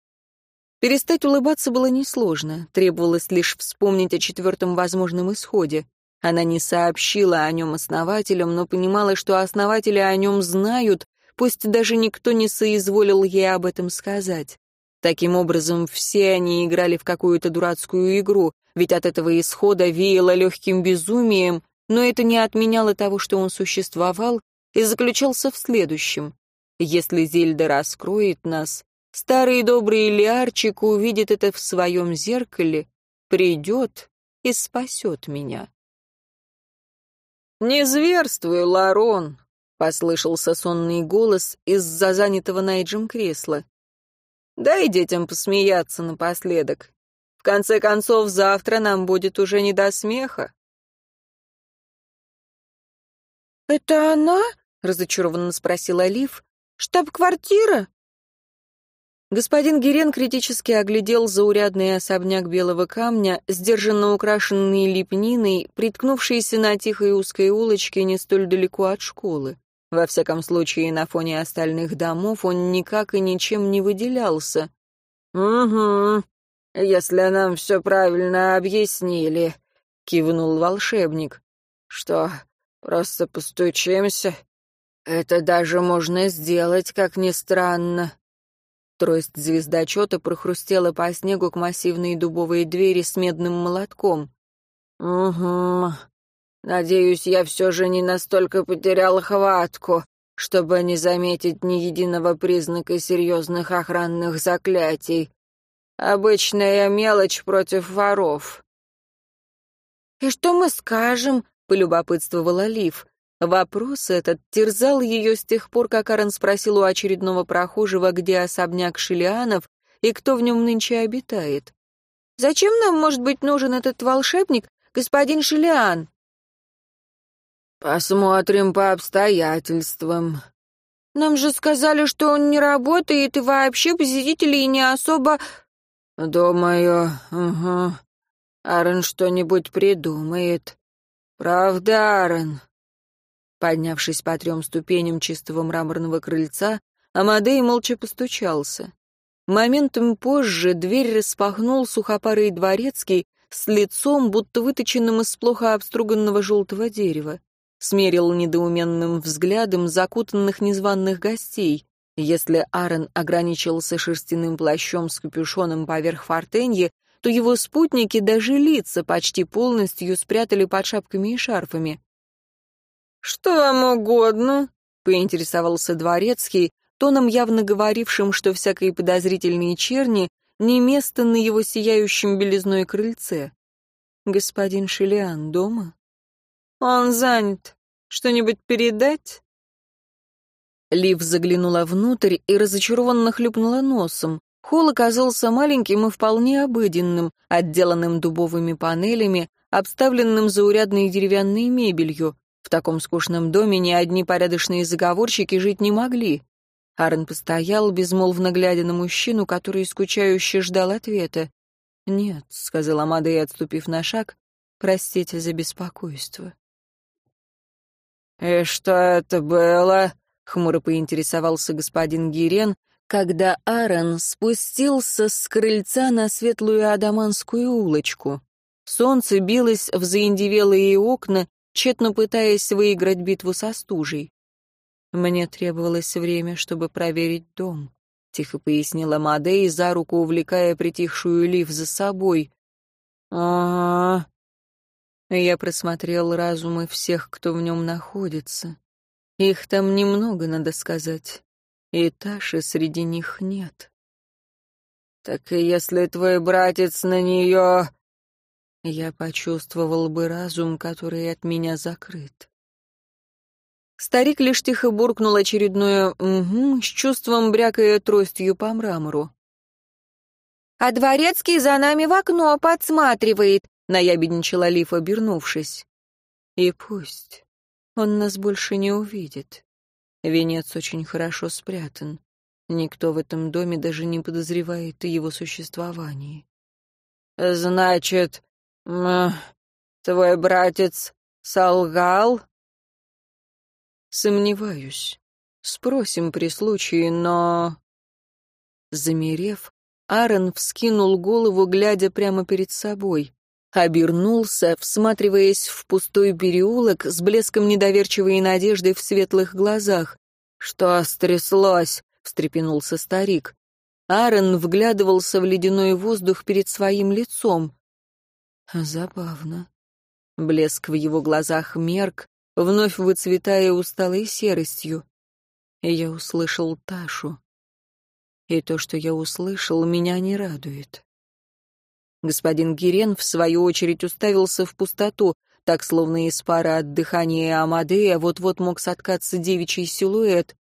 Перестать улыбаться было несложно, требовалось лишь вспомнить о четвертом возможном исходе. Она не сообщила о нем основателям, но понимала, что основатели о нем знают, пусть даже никто не соизволил ей об этом сказать. Таким образом, все они играли в какую-то дурацкую игру, ведь от этого исхода веяло легким безумием, но это не отменяло того, что он существовал, и заключался в следующем. Если Зельда раскроет нас, старый добрый Лиарчик увидит это в своем зеркале, придет и спасет меня. «Не зверствуй, Ларон!» — послышался сонный голос из-за занятого Найджем кресла. «Дай детям посмеяться напоследок конце концов, завтра нам будет уже не до смеха». «Это она?» — разочарованно спросила Лив. «Штаб-квартира?» Господин Герен критически оглядел заурядный особняк белого камня, сдержанно украшенный лепниной, приткнувшийся на тихой узкой улочке не столь далеко от школы. Во всяком случае, на фоне остальных домов он никак и ничем не выделялся. «Угу», если нам все правильно объяснили», — кивнул волшебник. «Что, просто постучимся? Это даже можно сделать, как ни странно». Трость звездочета прохрустела по снегу к массивной дубовой двери с медным молотком. «Угу. Надеюсь, я все же не настолько потерял хватку, чтобы не заметить ни единого признака серьезных охранных заклятий. Обычная мелочь против воров». «И что мы скажем?» — полюбопытствовала Лив. Вопрос этот терзал ее с тех пор, как Арен спросил у очередного прохожего, где особняк Шилианов и кто в нем нынче обитает. «Зачем нам, может быть, нужен этот волшебник, господин Шилиан?» «Посмотрим по обстоятельствам». «Нам же сказали, что он не работает, и вообще посетителей не особо...» «Думаю, угу. Аарон что-нибудь придумает. Правда, Аарон?» Поднявшись по трем ступеням чистого мраморного крыльца, Амадей молча постучался. Моментом позже дверь распахнул сухопарый дворецкий с лицом, будто выточенным из плохо обструганного желтого дерева. Смерил недоуменным взглядом закутанных незваных гостей. Если Аарон ограничился шерстяным плащом с капюшоном поверх фортеньи, то его спутники даже лица почти полностью спрятали под шапками и шарфами. «Что вам угодно?» — поинтересовался дворецкий, тоном явно говорившим, что всякой подозрительной черни не место на его сияющем белизной крыльце. «Господин Шилиан дома?» «Он занят. Что-нибудь передать?» Лив заглянула внутрь и разочарованно хлюпнула носом. Холл оказался маленьким и вполне обыденным, отделанным дубовыми панелями, обставленным заурядной деревянной мебелью. В таком скучном доме ни одни порядочные заговорщики жить не могли. Арн постоял, безмолвно глядя на мужчину, который скучающе ждал ответа. «Нет», — сказала Мадей, отступив на шаг, — «простите за беспокойство». «И что это было?» — хмуро поинтересовался господин Гирен, когда Аарон спустился с крыльца на светлую адаманскую улочку. Солнце билось в заиндевелые окна, тщетно пытаясь выиграть битву со стужей. «Мне требовалось время, чтобы проверить дом», — тихо пояснила Мадей, за руку увлекая притихшую Лив за собой. а, Я просмотрел разумы всех, кто в нем находится. Их там немного, надо сказать. И Таши среди них нет. «Так и если твой братец на нее...» я почувствовал бы разум, который от меня закрыт. Старик лишь тихо буркнул очередное «угу», с чувством брякая тростью по мрамору. «А дворецкий за нами в окно подсматривает», — наябедничала Лиф, обернувшись. «И пусть. Он нас больше не увидит. Венец очень хорошо спрятан. Никто в этом доме даже не подозревает о его существовании». «Значит, твой братец солгал?» «Сомневаюсь. Спросим при случае, но...» Замерев, Аарон вскинул голову, глядя прямо перед собой. Обернулся, всматриваясь в пустой переулок с блеском недоверчивой надежды в светлых глазах. «Что стряслось?» — встрепенулся старик. Аарон вглядывался в ледяной воздух перед своим лицом. Забавно. Блеск в его глазах мерк, вновь выцветая усталой серостью. Я услышал Ташу. И то, что я услышал, меня не радует. Господин Гирен, в свою очередь, уставился в пустоту, так словно из пары от дыхания Амадея вот-вот мог соткаться девичий силуэт.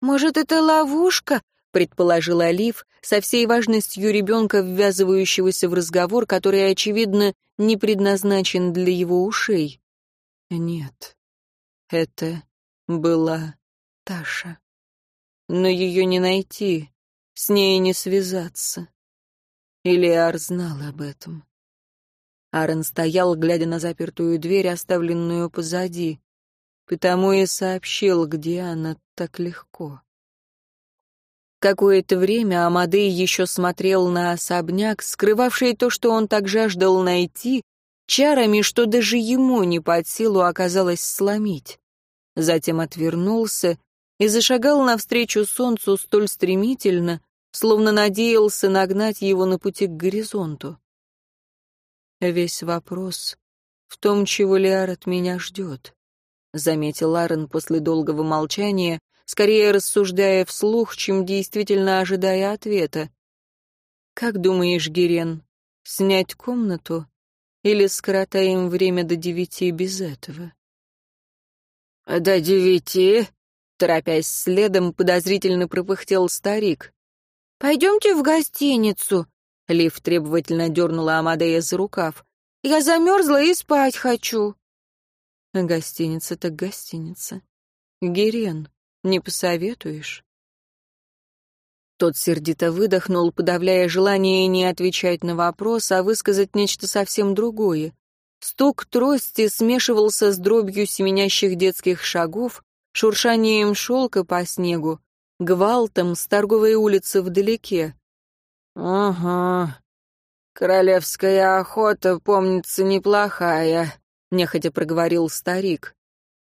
«Может, это ловушка?» — предположил Олив, со всей важностью ребенка, ввязывающегося в разговор, который, очевидно, не предназначен для его ушей. Нет, это была Таша. Но ее не найти, с ней не связаться. Илиар знал об этом. Аарон стоял, глядя на запертую дверь, оставленную позади. Потому и сообщил, где она так легко. Какое-то время Амадей еще смотрел на особняк, скрывавший то, что он так жаждал найти, чарами, что даже ему не под силу оказалось сломить. Затем отвернулся и зашагал навстречу солнцу столь стремительно, словно надеялся нагнать его на пути к горизонту. Весь вопрос в том, чего Лиар от меня ждет, — заметил Аарон после долгого молчания, скорее рассуждая вслух, чем действительно ожидая ответа. «Как думаешь, Герен, снять комнату или скоротаем время до девяти без этого?» «До девяти?» — торопясь следом, подозрительно пропыхтел старик. «Пойдемте в гостиницу», — Лив требовательно дернула Амадея за рукав. «Я замерзла и спать хочу». «Гостиница так гостиница. Герен, не посоветуешь?» Тот сердито выдохнул, подавляя желание не отвечать на вопрос, а высказать нечто совсем другое. Стук трости смешивался с дробью семенящих детских шагов, шуршанием шелка по снегу, гвалтом с торговой улицы вдалеке. «Ага, королевская охота, помнится, неплохая», — нехотя проговорил старик.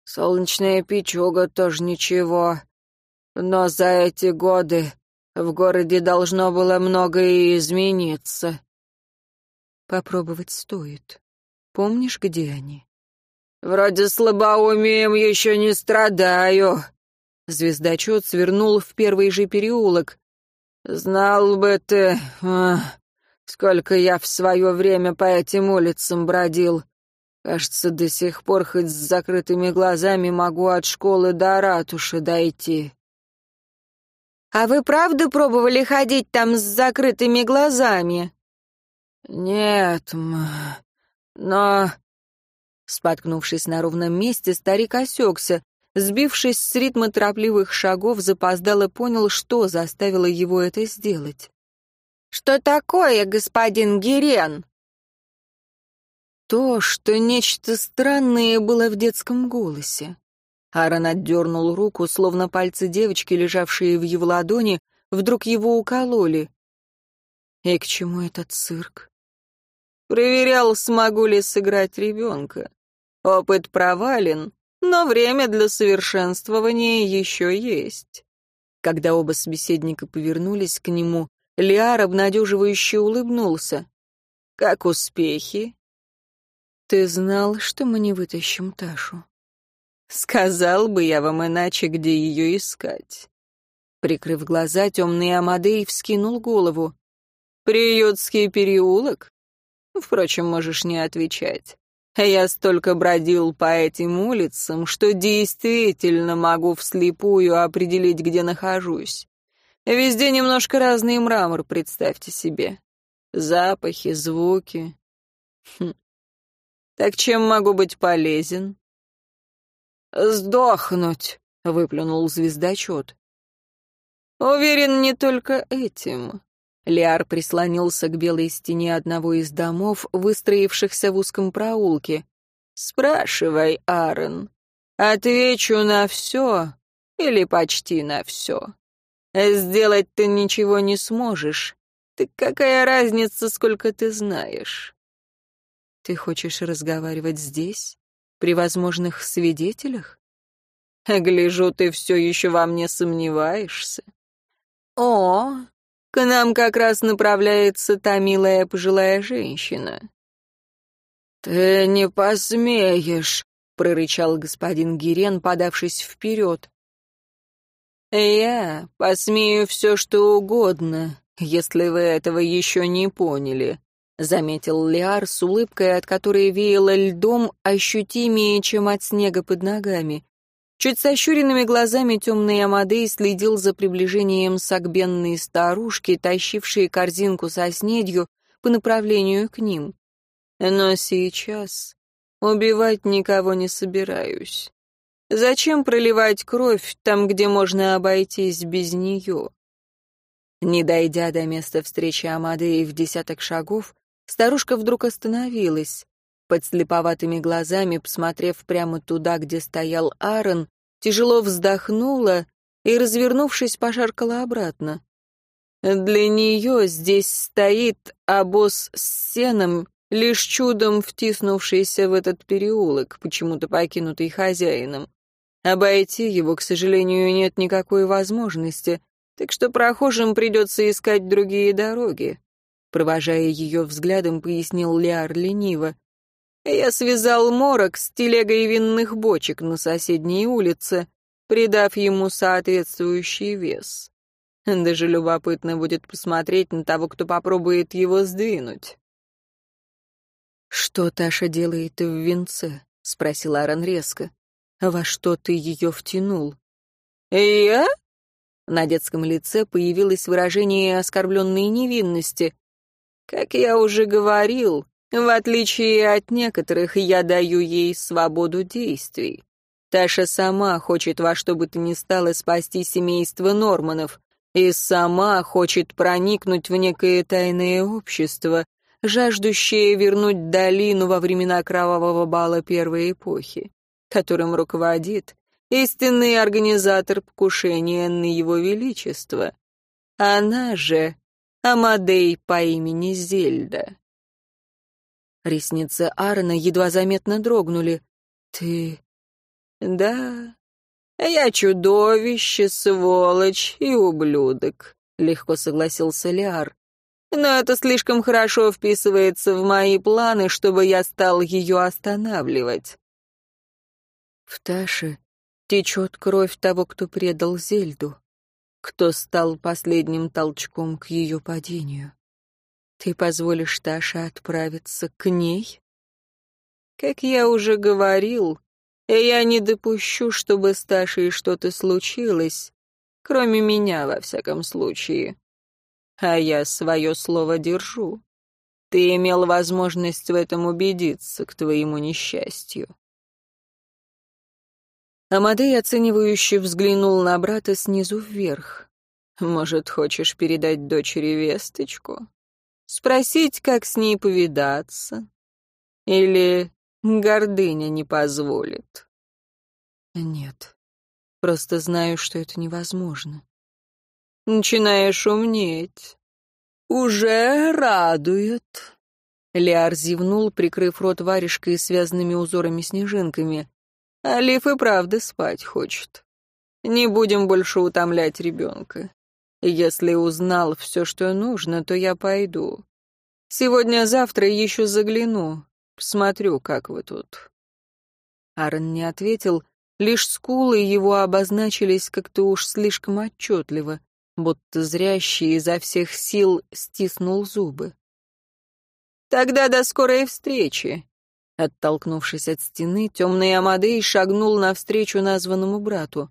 «Солнечная печуга тоже ничего. Но за эти годы в городе должно было многое измениться». «Попробовать стоит. Помнишь, где они?» «Вроде слабоумием еще не страдаю», Звездочет свернул в первый же переулок. «Знал бы ты, а, сколько я в свое время по этим улицам бродил. Кажется, до сих пор хоть с закрытыми глазами могу от школы до ратуши дойти». «А вы правда пробовали ходить там с закрытыми глазами?» «Нет, но...» Споткнувшись на ровном месте, старик осекся, Сбившись с ритма торопливых шагов, запоздало понял, что заставило его это сделать. «Что такое, господин Герен?» То, что нечто странное было в детском голосе. Аарон отдернул руку, словно пальцы девочки, лежавшие в его ладони, вдруг его укололи. И к чему этот цирк? Проверял, смогу ли сыграть ребенка. Опыт провален, но время для совершенствования еще есть. Когда оба собеседника повернулись к нему, Лиар обнадеживающе улыбнулся. «Как успехи?» «Ты знал, что мы не вытащим Ташу?» «Сказал бы я вам иначе, где ее искать». Прикрыв глаза, темный Амадей вскинул голову. «Приютский переулок?» Впрочем, можешь не отвечать. Я столько бродил по этим улицам, что действительно могу вслепую определить, где нахожусь. Везде немножко разный мрамор, представьте себе. Запахи, звуки. Хм. Так чем могу быть полезен? «Сдохнуть», — выплюнул звездочет. Уверен, не только этим. Лиар прислонился к белой стене одного из домов, выстроившихся в узком проулке. «Спрашивай, Аарон. Отвечу на все или почти на все. Сделать ты ничего не сможешь. Так какая разница, сколько ты знаешь?» «Ты хочешь разговаривать здесь, при возможных свидетелях?» «Гляжу, ты все еще во мне сомневаешься». «О, к нам как раз направляется та милая пожилая женщина». «Ты не посмеешь», — прорычал господин Гирен, подавшись вперед. «Я посмею все, что угодно, если вы этого еще не поняли», — заметил Лиар с улыбкой, от которой веяло льдом ощутимее, чем от снега под ногами. Чуть сощуренными глазами темный Амадей следил за приближением сагбенной старушки, тащившей корзинку со снедью по направлению к ним. Но сейчас убивать никого не собираюсь. Зачем проливать кровь там, где можно обойтись без нее? Не дойдя до места встречи Амадеи в десяток шагов, старушка вдруг остановилась. Под слеповатыми глазами, посмотрев прямо туда, где стоял Аарон, тяжело вздохнула и, развернувшись, пошаркала обратно. Для нее здесь стоит обоз с сеном, лишь чудом втиснувшийся в этот переулок, почему-то покинутый хозяином. Обойти его, к сожалению, нет никакой возможности. Так что прохожим придется искать другие дороги. Провожая ее взглядом, пояснил Лиар лениво. Я связал морок с телегой винных бочек на соседней улице, придав ему соответствующий вес. Даже любопытно будет посмотреть на того, кто попробует его сдвинуть. «Что Таша делает в венце?» — спросил Аарон резко. «Во что ты ее втянул?» «Я?» На детском лице появилось выражение оскорбленной невинности. «Как я уже говорил, в отличие от некоторых, я даю ей свободу действий. Таша сама хочет во что бы то ни стало спасти семейство Норманов и сама хочет проникнуть в некое тайное общество, жаждущее вернуть долину во времена кровавого бала первой эпохи, которым руководит истинный организатор покушения на его величество. Она же Амадей по имени Зельда. Ресницы Аарона едва заметно дрогнули. «Ты...» «Да, я чудовище, сволочь и ублюдок», — легко согласился Лиар. «Но это слишком хорошо вписывается в мои планы, чтобы я стал ее останавливать». В Таше течет кровь того, кто предал Зельду, кто стал последним толчком к ее падению. Ты позволишь Таше отправиться к ней? Как я уже говорил, я не допущу, чтобы с Ташей что-то случилось, кроме меня, во всяком случае. А я свое слово держу. Ты имел возможность в этом убедиться, к твоему несчастью. Амадей оценивающе взглянул на брата снизу вверх. «Может, хочешь передать дочери весточку?» Спросить, как с ней повидаться? Или гордыня не позволит? Нет, просто знаю, что это невозможно. Начинаешь умнеть. Уже радует. Лиар зевнул, прикрыв рот варежкой связанными узорами-снежинками. Алиф и правда спать хочет. Не будем больше утомлять ребенка. Если узнал все, что нужно, то я пойду. Сегодня-завтра еще загляну, посмотрю, как вы тут». Аарон не ответил, лишь скулы его обозначились как-то уж слишком отчетливо, будто зрящий изо всех сил стиснул зубы. «Тогда до скорой встречи!» Оттолкнувшись от стены, темный Амадей шагнул навстречу названному брату.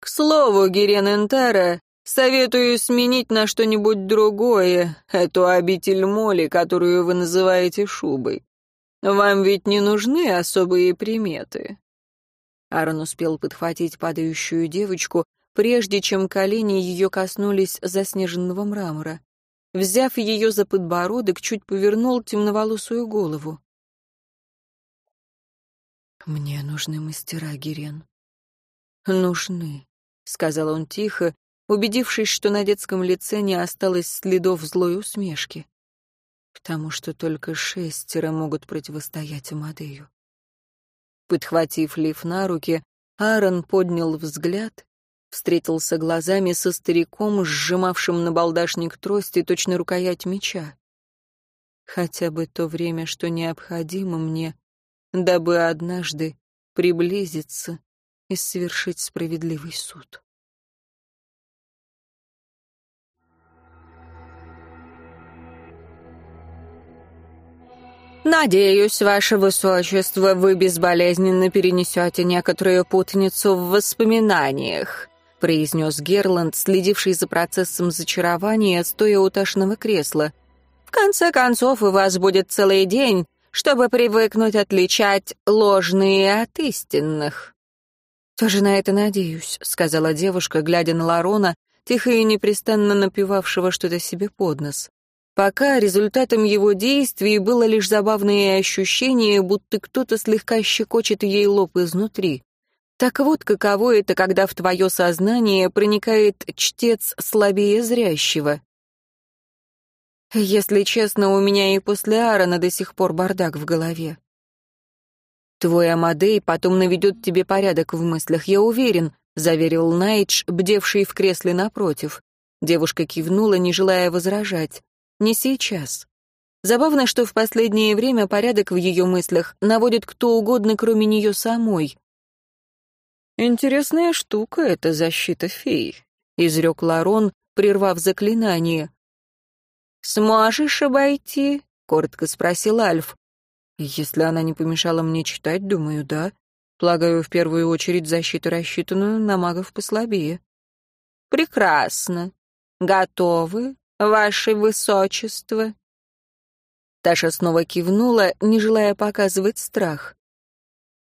«К слову, Герен Энтара, Советую сменить на что-нибудь другое эту обитель моли, которую вы называете шубой. Вам ведь не нужны особые приметы». Аарон успел подхватить падающую девочку, прежде чем колени ее коснулись заснеженного мрамора. Взяв ее за подбородок, чуть повернул темноволосую голову. «Мне нужны мастера, Герен. Нужны», — сказал он тихо, убедившись, что на детском лице не осталось следов злой усмешки. Потому что только шестеро могут противостоять Амадею. Подхватив лиф на руки, Аарон поднял взгляд, встретился глазами со стариком, сжимавшим на балдашник трости точно рукоять меча. Хотя бы то время, что необходимо мне, дабы однажды приблизиться и совершить справедливый суд. «Надеюсь, ваше высочество, вы безболезненно перенесете некоторую путаницу в воспоминаниях», произнес Герланд, следивший за процессом зачарования, стоя у ташного кресла. «В конце концов, у вас будет целый день, чтобы привыкнуть отличать ложные от истинных». «Тоже на это надеюсь», — сказала девушка, глядя на Ларона, тихо и непрестанно напевавшего что-то себе под нос. Пока результатом его действий было лишь забавное ощущение, будто кто-то слегка щекочет ей лоб изнутри. Так вот, каково это, когда в твое сознание проникает чтец слабее зрящего. Если честно, у меня и после Аарона до сих пор бардак в голове. Твой Амадей потом наведет тебе порядок в мыслях, я уверен, — заверил Найдж, бдевший в кресле напротив. Девушка кивнула, не желая возражать. «Не сейчас». Забавно, что в последнее время порядок в ее мыслях наводит кто угодно, кроме нее самой. «Интересная штука эта защита феи», — изрек Ларон, прервав заклинание. «Сможешь обойти?» — коротко спросил Альф. «Если она не помешала мне читать, думаю, да. Полагаю, в первую очередь защита рассчитана на магов послабее». «Прекрасно. Готовы, ваше высочество?» Таша снова кивнула, не желая показывать страх.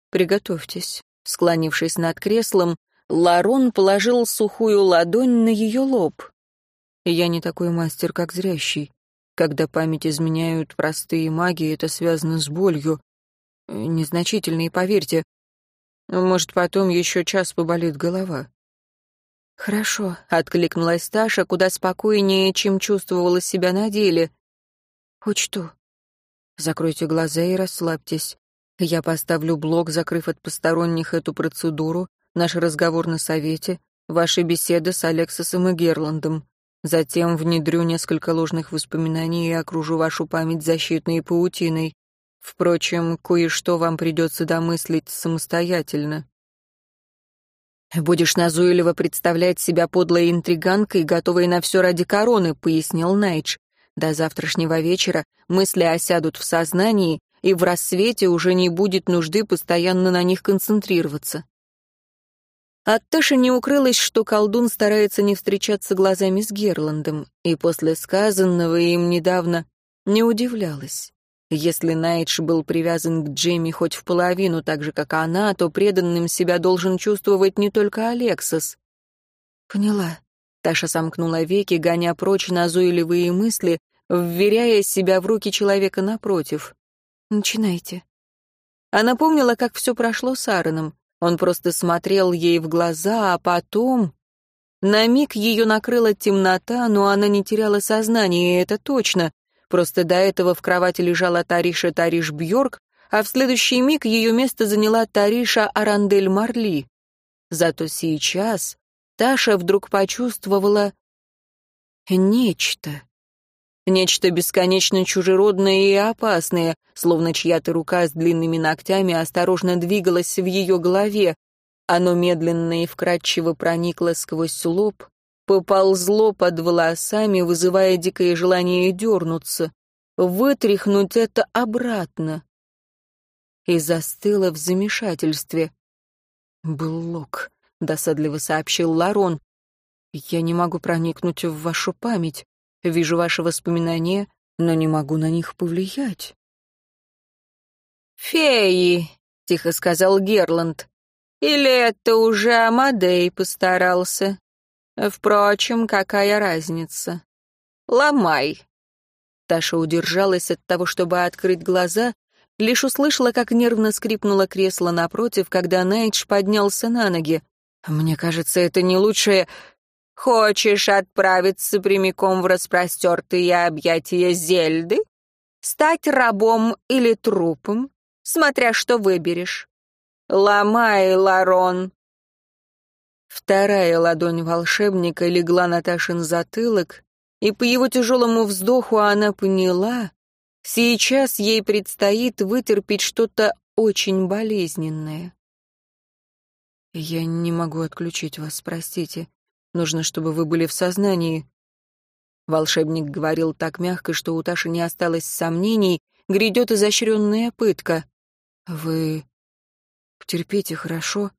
«Приготовьтесь». Склонившись над креслом, Ларон положил сухую ладонь на ее лоб. «Я не такой мастер, как зрящий. Когда память изменяют простые маги, это связано с болью. Незначительной, поверьте. Может, потом еще час поболит голова». «Хорошо», — откликнулась Таша куда спокойнее, чем чувствовала себя на деле. «Учту». «Закройте глаза и расслабьтесь. Я поставлю блок, закрыв от посторонних эту процедуру, наш разговор на совете, ваши беседы с Алексосом и Герландом. Затем внедрю несколько ложных воспоминаний и окружу вашу память защитной паутиной. Впрочем, кое-что вам придется домыслить самостоятельно. «Будешь назойливо представлять себя подлой интриганкой, готовой на все ради короны», — пояснил Найдж. «До завтрашнего вечера мысли осядут в сознании, и в рассвете уже не будет нужды постоянно на них концентрироваться. От Тэши не укрылось, что колдун старается не встречаться глазами с Герландом, и после сказанного им недавно не удивлялась. Если Найдж был привязан к Джейми хоть в половину так же, как она, то преданным себя должен чувствовать не только Алексос. «Поняла». Таша сомкнула веки, гоня прочь назойливые мысли, вверяя себя в руки человека напротив. Начинайте». Она помнила, как все прошло с Аароном. Он просто смотрел ей в глаза, а потом... На миг ее накрыла темнота, но она не теряла сознание, и это точно. Просто до этого в кровати лежала Тариша Тариш Бьорк, а в следующий миг ее место заняла Тариша Арандель Марли. Зато сейчас Таша вдруг почувствовала нечто. Нечто бесконечно чужеродное и опасное, словно чья-то рука с длинными ногтями осторожно двигалась в ее голове. Оно медленно и вкрадчиво проникло сквозь лоб, поползло под волосами, вызывая дикое желание дернуться, вытряхнуть это обратно. И застыло в замешательстве. «Был лог», — досадливо сообщил Ларон. «Я не могу проникнуть в вашу память. Вижу ваши воспоминания, но не могу на них повлиять». «Феи», — тихо сказал Герланд. «Или это уже Амадей постарался? Впрочем, какая разница? Ломай». Таша удержалась от того, чтобы открыть глаза, лишь услышала, как нервно скрипнуло кресло напротив, когда Найдж поднялся на ноги. «Мне кажется, это не лучшее...» Хочешь отправиться прямиком в распростертые объятия Зельды? Стать рабом или трупом, смотря что выберешь. Ломай, Ларон. Вторая ладонь волшебника легла на Ташин затылок, и по его тяжелому вздоху она поняла, сейчас ей предстоит вытерпеть что-то очень болезненное. «Я не могу отключить вас, простите», Нужно, чтобы вы были в сознании». Волшебник говорил так мягко, что у Таши не осталось сомнений, грядет изощренная пытка. «Вы потерпите, хорошо?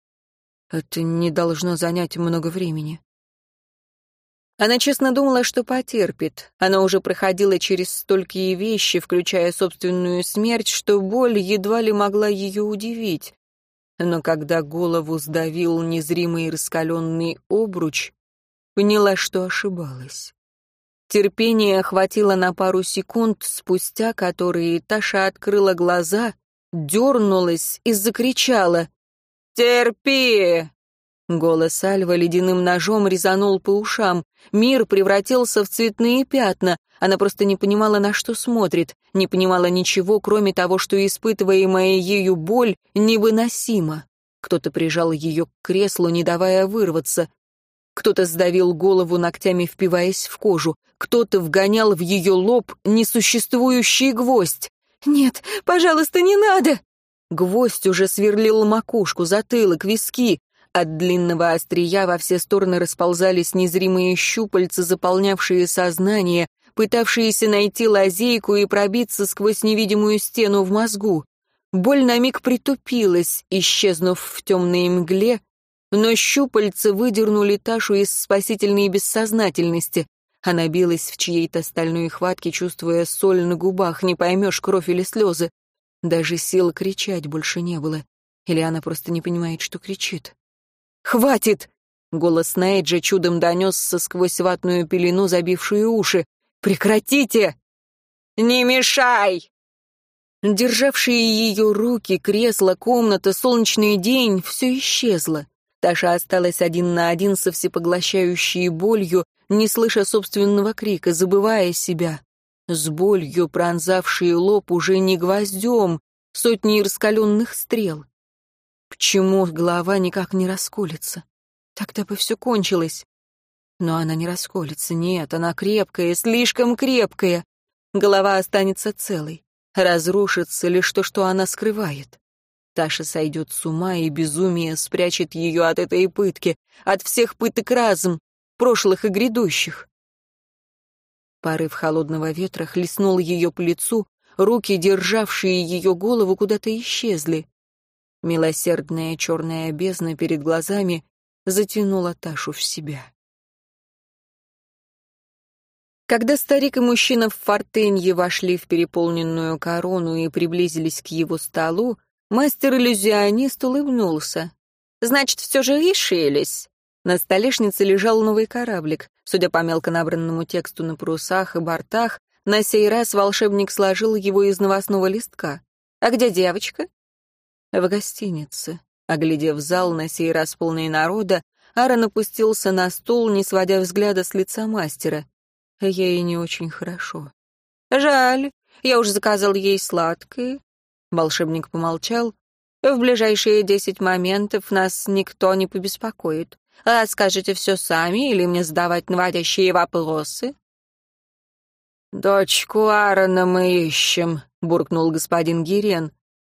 Это не должно занять много времени». Она честно думала, что потерпит. Она уже проходила через столькие вещи, включая собственную смерть, что боль едва ли могла ее удивить. Но когда голову сдавил незримый раскаленный обруч, Поняла, что ошибалась. Терпение охватило на пару секунд, спустя которые Таша открыла глаза, дернулась и закричала «Терпи!». Голос Альва ледяным ножом резанул по ушам. Мир превратился в цветные пятна. Она просто не понимала, на что смотрит, не понимала ничего, кроме того, что испытываемая ею боль невыносима. Кто-то прижал ее к креслу, не давая вырваться. Кто-то сдавил голову ногтями, впиваясь в кожу. Кто-то вгонял в ее лоб несуществующий гвоздь. «Нет, пожалуйста, не надо!» Гвоздь уже сверлил макушку, затылок, виски. От длинного острия во все стороны расползались незримые щупальца, заполнявшие сознание, пытавшиеся найти лазейку и пробиться сквозь невидимую стену в мозгу. Боль на миг притупилась, исчезнув в темной мгле, но щупальца выдернули Ташу из спасительной бессознательности. Она билась в чьей-то стальной хватке, чувствуя соль на губах, не поймешь, кровь или слезы. Даже сил кричать больше не было. Или она просто не понимает, что кричит. «Хватит!» — голос Найджа чудом донесся сквозь ватную пелену, забившую уши. «Прекратите!» «Не мешай!» Державшие ее руки, кресло, комната, солнечный день — все исчезло. Таша осталась один на один со всепоглощающей болью, не слыша собственного крика, забывая себя. С болью, пронзавшей лоб уже не гвоздем, сотни раскаленных стрел. Почему голова никак не расколется? Тогда бы все кончилось. Но она не расколется, нет, она крепкая, слишком крепкая. Голова останется целой. Разрушится лишь то, что она скрывает. Таша сойдет с ума, и безумие спрячет ее от этой пытки, от всех пыток разом, прошлых и грядущих. Порыв холодного ветра хлестнул ее по лицу, руки, державшие ее голову, куда-то исчезли. Милосердная черная бездна перед глазами затянула Ташу в себя. Когда старик и мужчина в фортенье вошли в переполненную корону и приблизились к его столу, мастер-иллюзионист улыбнулся. «Значит, все же решились?» На столешнице лежал новый кораблик. Судя по мелко набранному тексту на парусах и бортах, на сей раз волшебник сложил его из новостного листка. «А где девочка?» В гостинице. Оглядев зал, на сей раз полный народа, Аарон опустился на стул, не сводя взгляда с лица мастера. Ей не очень хорошо. «Жаль, я уже заказал ей сладкое». Волшебник помолчал. «В ближайшие десять моментов нас никто не побеспокоит. А скажете все сами или мне задавать наводящие вопросы?» «Дочку Аарона мы ищем», — буркнул господин Гирен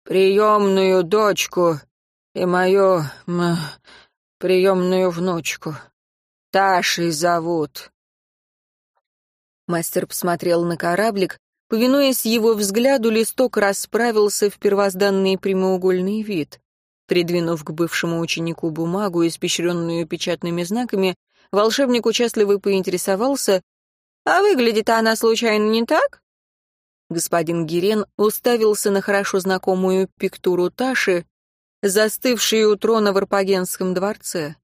приемную дочку и мою м, приемную внучку. Ташей зовут». Мастер посмотрел на кораблик. Повинуясь его взгляду, листок расправился в первозданный прямоугольный вид. Придвинув к бывшему ученику бумагу, испещренную печатными знаками, волшебник участливо поинтересовался, «А выглядит она случайно не так?» Господин Гирен уставился на хорошо знакомую пиктуру Таши, застывшую у трона в Арпагенском дворце.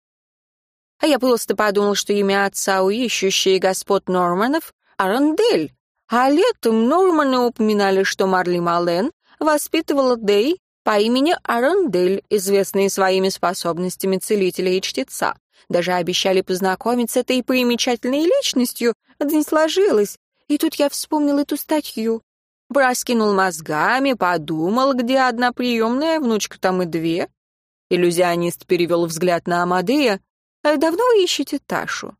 А я просто подумал, что имя отца у ищущей господ Норманов — Арандель. А летом Норманы упоминали, что Марли Мален воспитывала Дэй по имени Арандель, известный своими способностями целителя и чтеца. Даже обещали познакомить с этой примечательной личностью, да не сложилось. И тут я вспомнил эту статью. Браскинул мозгами, подумал, где одна приемная внучка, там и две. Иллюзионист перевел взгляд на Амадея. «Э, «Давно вы ищете Ташу?»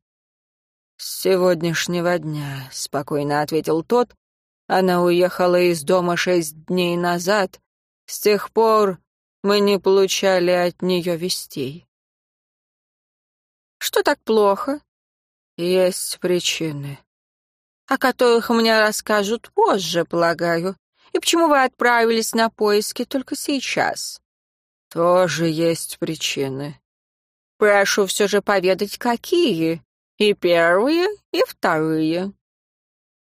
«С сегодняшнего дня», — спокойно ответил тот. «Она уехала из дома шесть дней назад. С тех пор мы не получали от нее вестей». «Что так плохо?» «Есть причины о которых мне расскажут позже, полагаю. И почему вы отправились на поиски только сейчас? Тоже есть причины. Прошу все же поведать, какие. И первые, и вторые.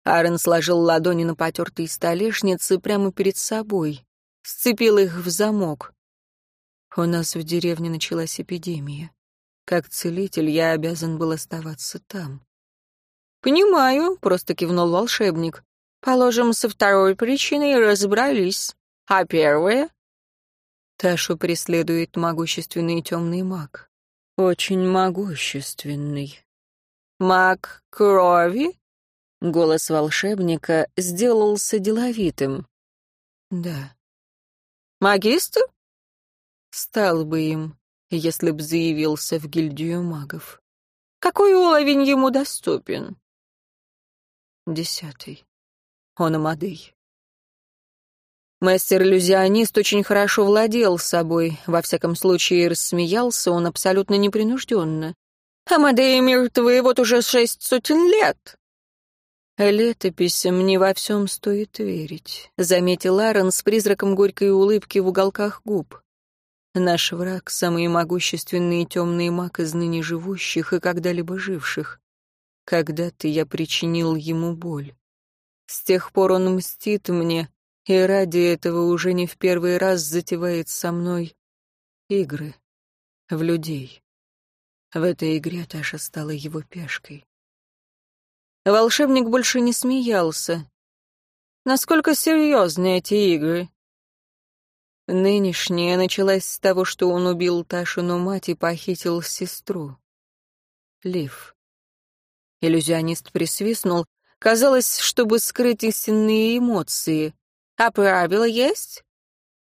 Аарон сложил ладони на потертой столешнице прямо перед собой, сцепил их в замок. У нас в деревне началась эпидемия. Как целитель я обязан был оставаться там. «Понимаю», — просто кивнул волшебник. «Положим, со второй причиной разобрались. А первая?» Ташу преследует могущественный темный маг. Очень могущественный. «Маг крови?» Голос волшебника сделался деловитым. «Да». «Магистр?» Стал бы им, если б заявился в гильдию магов. Какой уровень ему доступен? Десятый. Он Амадей. Мастер-иллюзионист очень хорошо владел собой, во всяком случае рассмеялся он абсолютно непринужденно. «Амадеи мертвы вот уже шесть сотен лет!» «Летописям не во всем стоит верить», — заметил Аарон с призраком горькой улыбки в уголках губ. «Наш враг — самый могущественный и темный маг из ныне живущих и когда-либо живших. Когда-то я причинил ему боль. С тех пор он мстит мне, и ради этого уже не в первый раз затевает со мной игры в людей. В этой игре Таша стала его пешкой. Волшебник больше не смеялся. Насколько серьезны эти игры? Нынешняя началась с того, что он убил Ташину мать и похитил сестру. Лив. Иллюзионист присвистнул. Казалось, чтобы скрыть истинные эмоции. «А правила есть?»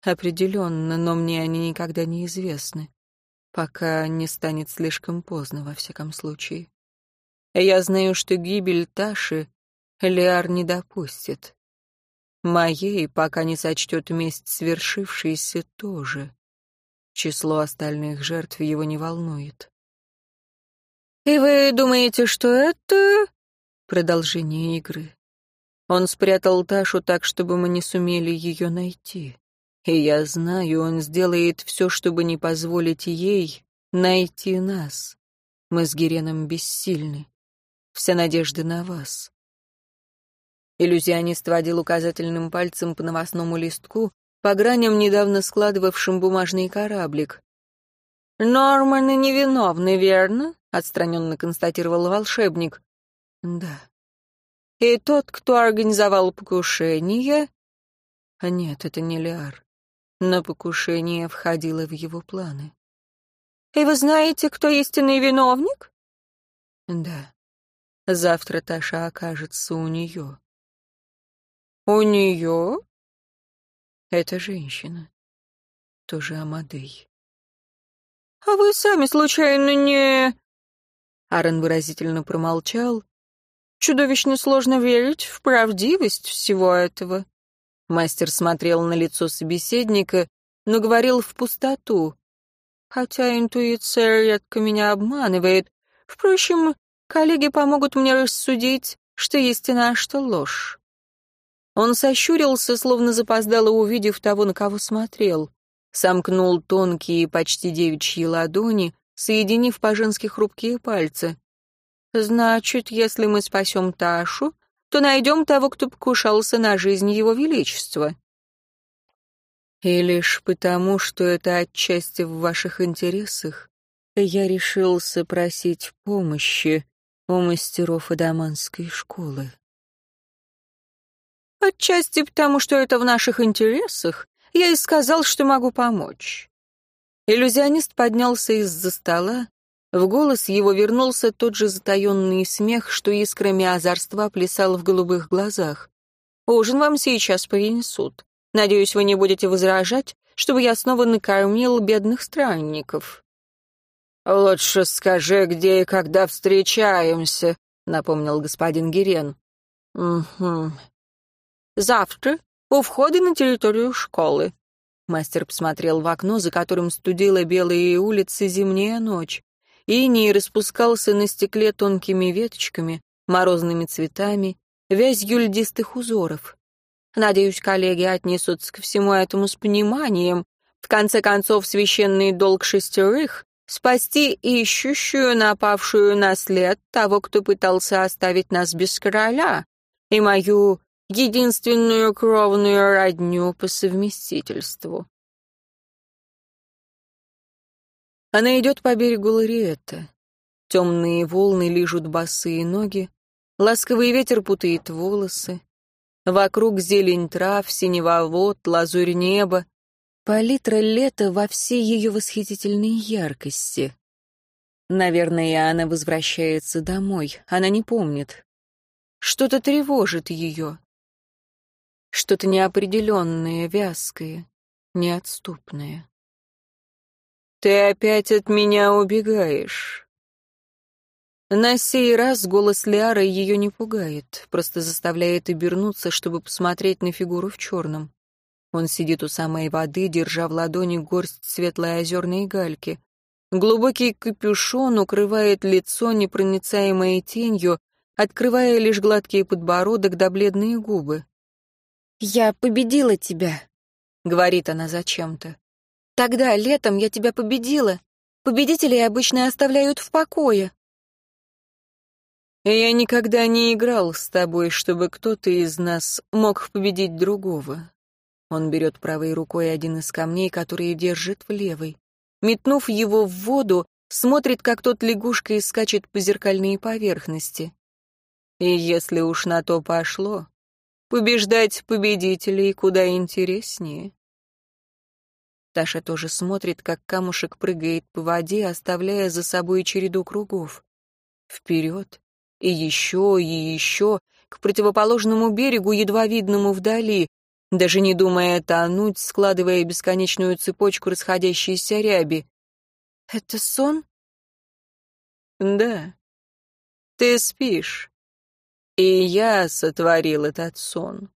«Определенно, но мне они никогда не известны. Пока не станет слишком поздно, во всяком случае». Я знаю, что гибель Таши Лиар не допустит. Моей, пока не сочтет месть свершившейся, тоже. Число остальных жертв его не волнует. «И вы думаете, что это...» Продолжение игры. Он спрятал Ташу так, чтобы мы не сумели ее найти. И я знаю, он сделает все, чтобы не позволить ей найти нас. Мы с Гереном бессильны. Вся надежда на вас. Иллюзионист водил указательным пальцем по новостному листку, по граням, недавно складывавшим бумажный кораблик. «Норманы невиновны, верно?» — отстраненно констатировал волшебник. «Да». «И тот, кто организовал покушение...» «Нет, это не Лиар. Но покушение входило в его планы». «И вы знаете, кто истинный виновник?» «Да». Завтра Таша окажется у нее. У нее? Это женщина. Тоже Амадей. А вы сами случайно не... Аарон выразительно промолчал. Чудовищно сложно верить в правдивость всего этого. Мастер смотрел на лицо собеседника, но говорил в пустоту. Хотя интуиция редко меня обманывает. Впрочем, Коллеги помогут мне рассудить, что истина, а что ложь. Он сощурился, словно запоздало увидев того, на кого смотрел. Сомкнул тонкие, почти девичьи ладони, соединив по-женски хрупкие пальцы. «Значит, если мы спасем Ташу, то найдем того, кто покушался на жизнь его величества». «И лишь потому, что это отчасти в ваших интересах, я решился просить помощи у мастеров Адаманской школы. Отчасти потому, что это в наших интересах, я и сказал, что могу помочь. Иллюзионист поднялся из-за стола, в голос его вернулся тот же затаенный смех, что искрами озорства плясал в голубых глазах. «Ужин вам сейчас принесут. Надеюсь, вы не будете возражать, чтобы я снова накормил бедных странников». «Лучше скажи, где и когда встречаемся», — напомнил господин Гирен. «Угу. Завтра у входа на территорию школы». Мастер посмотрел в окно, за которым студила белые улицы зимняя ночь. Иний распускался на стекле тонкими веточками, морозными цветами, вязью льдистых узоров. Надеюсь, коллеги отнесутся ко всему этому с пониманием. В конце концов, священный долг шестерых спасти ищущую напавшую на след того, кто пытался оставить нас без короля, и мою единственную кровную родню по совместительству. Она идет по берегу Лариетта. Темные волны лижут босые ноги, ласковый ветер путает волосы. Вокруг зелень трав, синевовод, лазурь неба, Палитра лета во всей ее восхитительной яркости. Наверное, она возвращается домой. Она не помнит. Что-то тревожит ее. Что-то неопределенное, вязкое, неотступное. Ты опять от меня убегаешь. На сей раз голос Лиары ее не пугает, просто заставляет обернуться, чтобы посмотреть на фигуру в черном. Он сидит у самой воды, держа в ладони горсть светлой озерной гальки. Глубокий капюшон укрывает лицо, непроницаемое тенью, открывая лишь гладкий подбородок да бледные губы. «Я победила тебя», — говорит она зачем-то. «Тогда, летом, я тебя победила. Победителей обычно оставляют в покое». Я никогда не играл с тобой, чтобы кто-то из нас мог победить другого. Он берет правой рукой один из камней, которые держит в левой. Метнув его в воду, смотрит, как тот лягушкой скачет по зеркальной поверхности. И если уж на то пошло, побеждать победителей куда интереснее. Таша тоже смотрит, как камушек прыгает по воде, оставляя за собой череду кругов. Вперед, и еще, и еще, к противоположному берегу, едва видному вдали, даже не думая тонуть, складывая бесконечную цепочку расходящейся ряби. «Это сон?» «Да. Ты спишь. И я сотворил этот сон».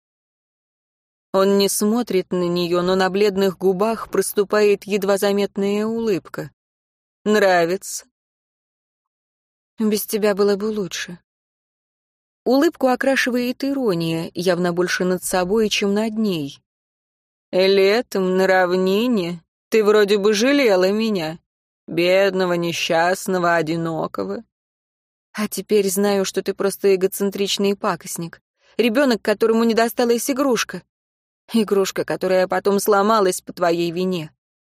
Он не смотрит на нее, но на бледных губах проступает едва заметная улыбка. «Нравится?» Без тебя было бы лучше. Улыбку окрашивает ирония, явно больше над собой, чем над ней. «Летом на равнине ты вроде бы жалела меня, бедного, несчастного, одинокого». А теперь знаю, что ты просто эгоцентричный пакостник. Ребенок, которому не досталась игрушка. Игрушка, которая потом сломалась по твоей вине.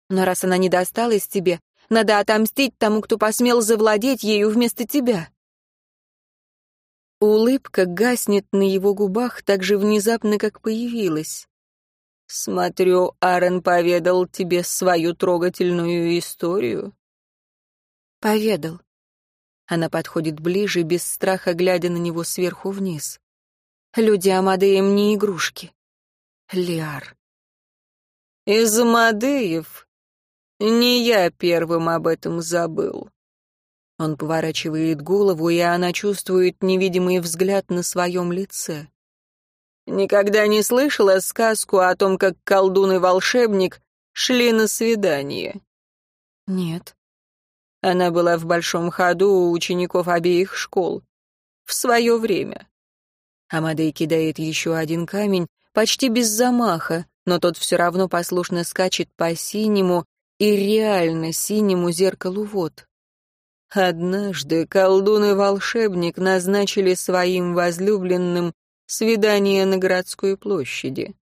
Но раз она не досталась тебе, надо отомстить тому, кто посмел завладеть ею вместо тебя. Улыбка гаснет на его губах так же внезапно, как появилась. «Смотрю, Аарон поведал тебе свою трогательную историю». «Поведал». Она подходит ближе, без страха глядя на него сверху вниз. «Люди Амадеем не игрушки». Лиар. «Из Амадеев не я первым об этом забыл. Он поворачивает голову, и она чувствует невидимый взгляд на своем лице. Никогда не слышала сказку о том, как колдун и волшебник шли на свидание? Нет. Она была в большом ходу у учеников обеих школ. В свое время. Амадей кидает еще один камень, почти без замаха, но тот все равно послушно скачет по синему, и реально синему зеркалу вод. Однажды колдун и волшебник назначили своим возлюбленным свидание на городской площади.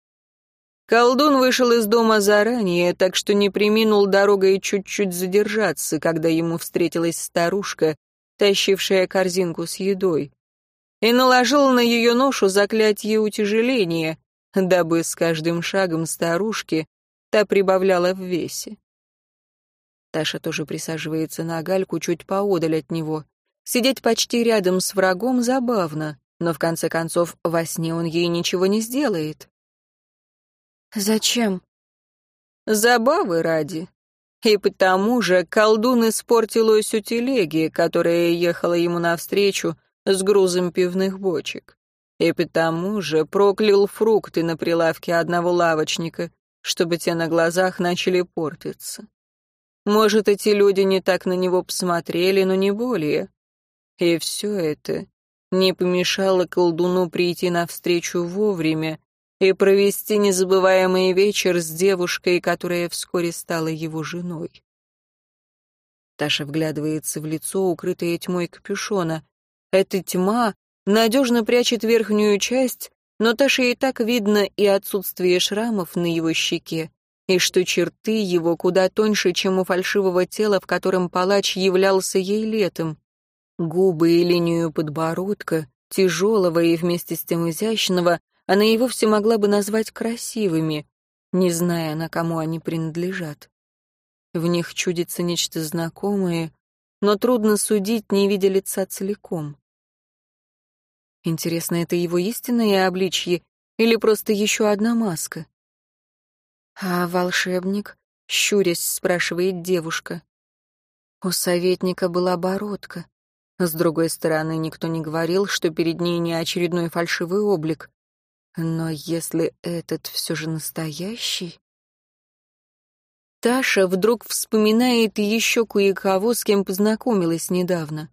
Колдун вышел из дома заранее, так что не приминул дорогой чуть-чуть задержаться, когда ему встретилась старушка, тащившая корзинку с едой, и наложил на ее ношу заклятие утяжеления, дабы с каждым шагом старушки та прибавляла в весе. Таша тоже присаживается на гальку чуть поодаль от него. Сидеть почти рядом с врагом забавно, но в конце концов во сне он ей ничего не сделает. «Зачем?» «Забавы ради. И потому же колдун испортил ось у телеги, которая ехала ему навстречу с грузом пивных бочек. И потому же проклял фрукты на прилавке одного лавочника, чтобы те на глазах начали портиться. Может, эти люди не так на него посмотрели, но не более. И все это не помешало колдуну прийти навстречу вовремя и провести незабываемый вечер с девушкой, которая вскоре стала его женой. Таша вглядывается в лицо, укрытое тьмой капюшона. Эта тьма надежно прячет верхнюю часть, но Таше и так видно и отсутствие шрамов на его щеке, и что черты его куда тоньше, чем у фальшивого тела, в котором палач являлся ей летом. Губы и линию подбородка, тяжелого и вместе с тем изящного, она и вовсе могла бы назвать красивыми, не зная, на кому они принадлежат. В них чудится нечто знакомое, но трудно судить, не видя лица целиком. Интересно, это его истинное обличье или просто еще одна маска? А волшебник? щурясь, спрашивает девушка. У советника была бородка. С другой стороны, никто не говорил, что перед ней не очередной фальшивый облик. Но если этот все же настоящий... Таша вдруг вспоминает еще кое-кого, с кем познакомилась недавно.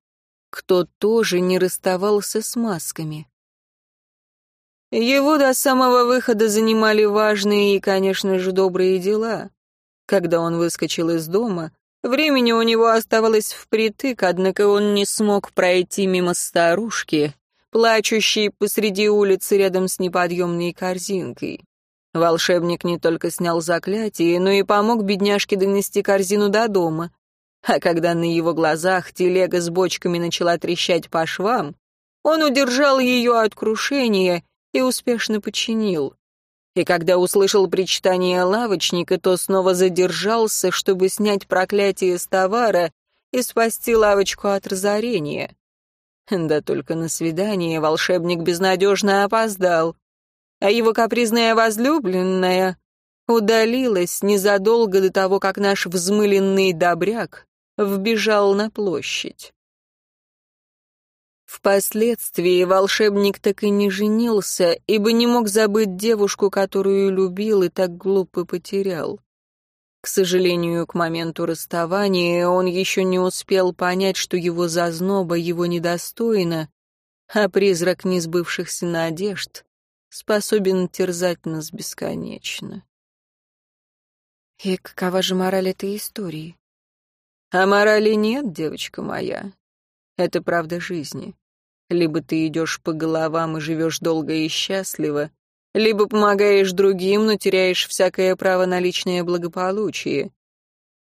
Кто тоже не расставался с масками. Его до самого выхода занимали важные и, конечно же, добрые дела. Когда он выскочил из дома, времени у него оставалось впритык, однако он не смог пройти мимо старушки, плачущей посреди улицы рядом с неподъемной корзинкой. Волшебник не только снял заклятие, но и помог бедняжке донести корзину до дома. А когда на его глазах телега с бочками начала трещать по швам, он удержал ее от крушения и успешно починил. И когда услышал причитание лавочника, то снова задержался, чтобы снять проклятие с товара и спасти лавочку от разорения. Да только на свидание волшебник безнадежно опоздал, а его капризная возлюбленная удалилась незадолго до того, как наш взмыленный добряк вбежал на площадь. Впоследствии волшебник так и не женился, ибо не мог забыть девушку, которую любил и так глупо потерял. К сожалению, к моменту расставания он еще не успел понять, что его зазноба его недостойна, а призрак несбывшихся надежд способен терзать нас бесконечно. И какова же мораль этой истории? А морали нет, девочка моя. Это правда жизни. Либо ты идешь по головам и живешь долго и счастливо, либо помогаешь другим, но теряешь всякое право на личное благополучие.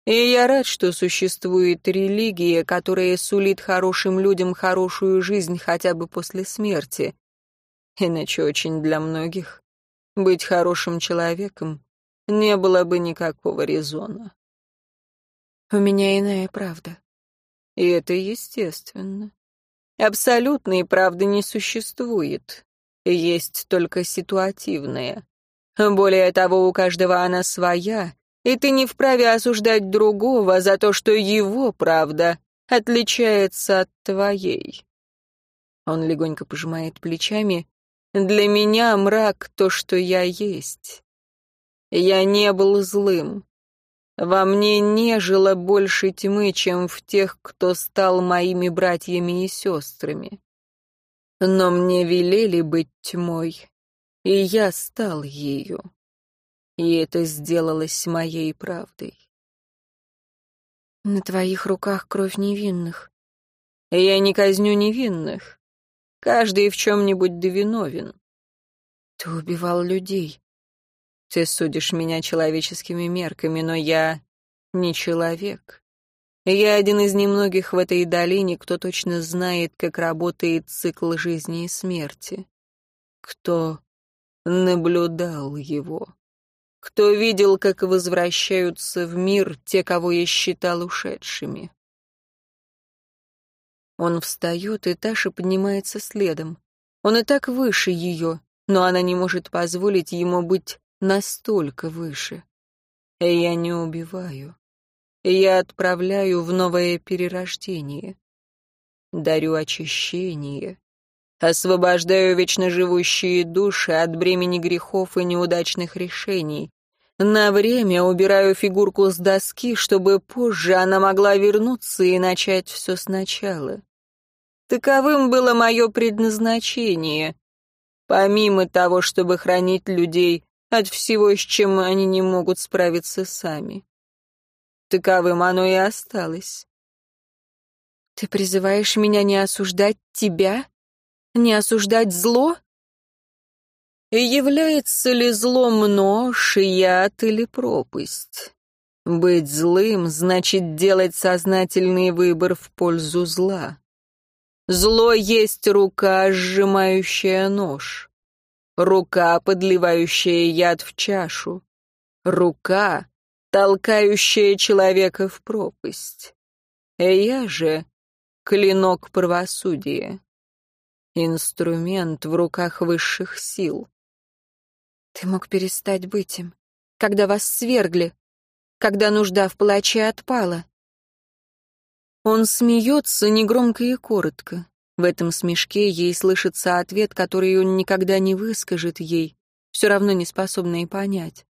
И я рад, что существует религия, которая сулит хорошим людям хорошую жизнь хотя бы после смерти. Иначе очень для многих быть хорошим человеком не было бы никакого резона. У меня иная правда. И это естественно. Абсолютной правды не существует. Есть только ситуативная. Более того, у каждого она своя, и ты не вправе осуждать другого за то, что его правда отличается от твоей. Он легонько пожимает плечами. Для меня мрак — то, что я есть. Я не был злым. Во мне не жило больше тьмы, чем в тех, кто стал моими братьями и сестрами. Но мне велели быть тьмой, и я стал ею. И это сделалось моей правдой. На твоих руках кровь невинных. Я не казню невинных. Каждый в чем-нибудь довиновен. Ты убивал людей. Ты судишь меня человеческими мерками, но я не человек. Я один из немногих в этой долине, кто точно знает, как работает цикл жизни и смерти. Кто наблюдал его. Кто видел, как возвращаются в мир те, кого я считал ушедшими. Он встает, и Таша поднимается следом. Он и так выше ее, но она не может позволить ему быть настолько выше. Я не убиваю. Я отправляю в новое перерождение. Дарю очищение. Освобождаю вечно живущие души от бремени грехов и неудачных решений. На время убираю фигурку с доски, чтобы позже она могла вернуться и начать все сначала. Таковым было мое предназначение. Помимо того, чтобы хранить людей от всего, с чем они не могут справиться сами. Таковым оно и осталось. Ты призываешь меня не осуждать тебя? Не осуждать зло? И является ли злом нож, яд или пропасть? Быть злым значит делать сознательный выбор в пользу зла. Зло есть рука, сжимающая нож. Рука, подливающая яд в чашу. Рука, толкающая человека в пропасть. И я же — клинок правосудия. Инструмент в руках высших сил. Ты мог перестать быть им, когда вас свергли. когда нужда в палаче отпала. Он смеется негромко и коротко. В этом смешке ей слышится ответ, который он никогда не выскажет ей, все равно не способный понять.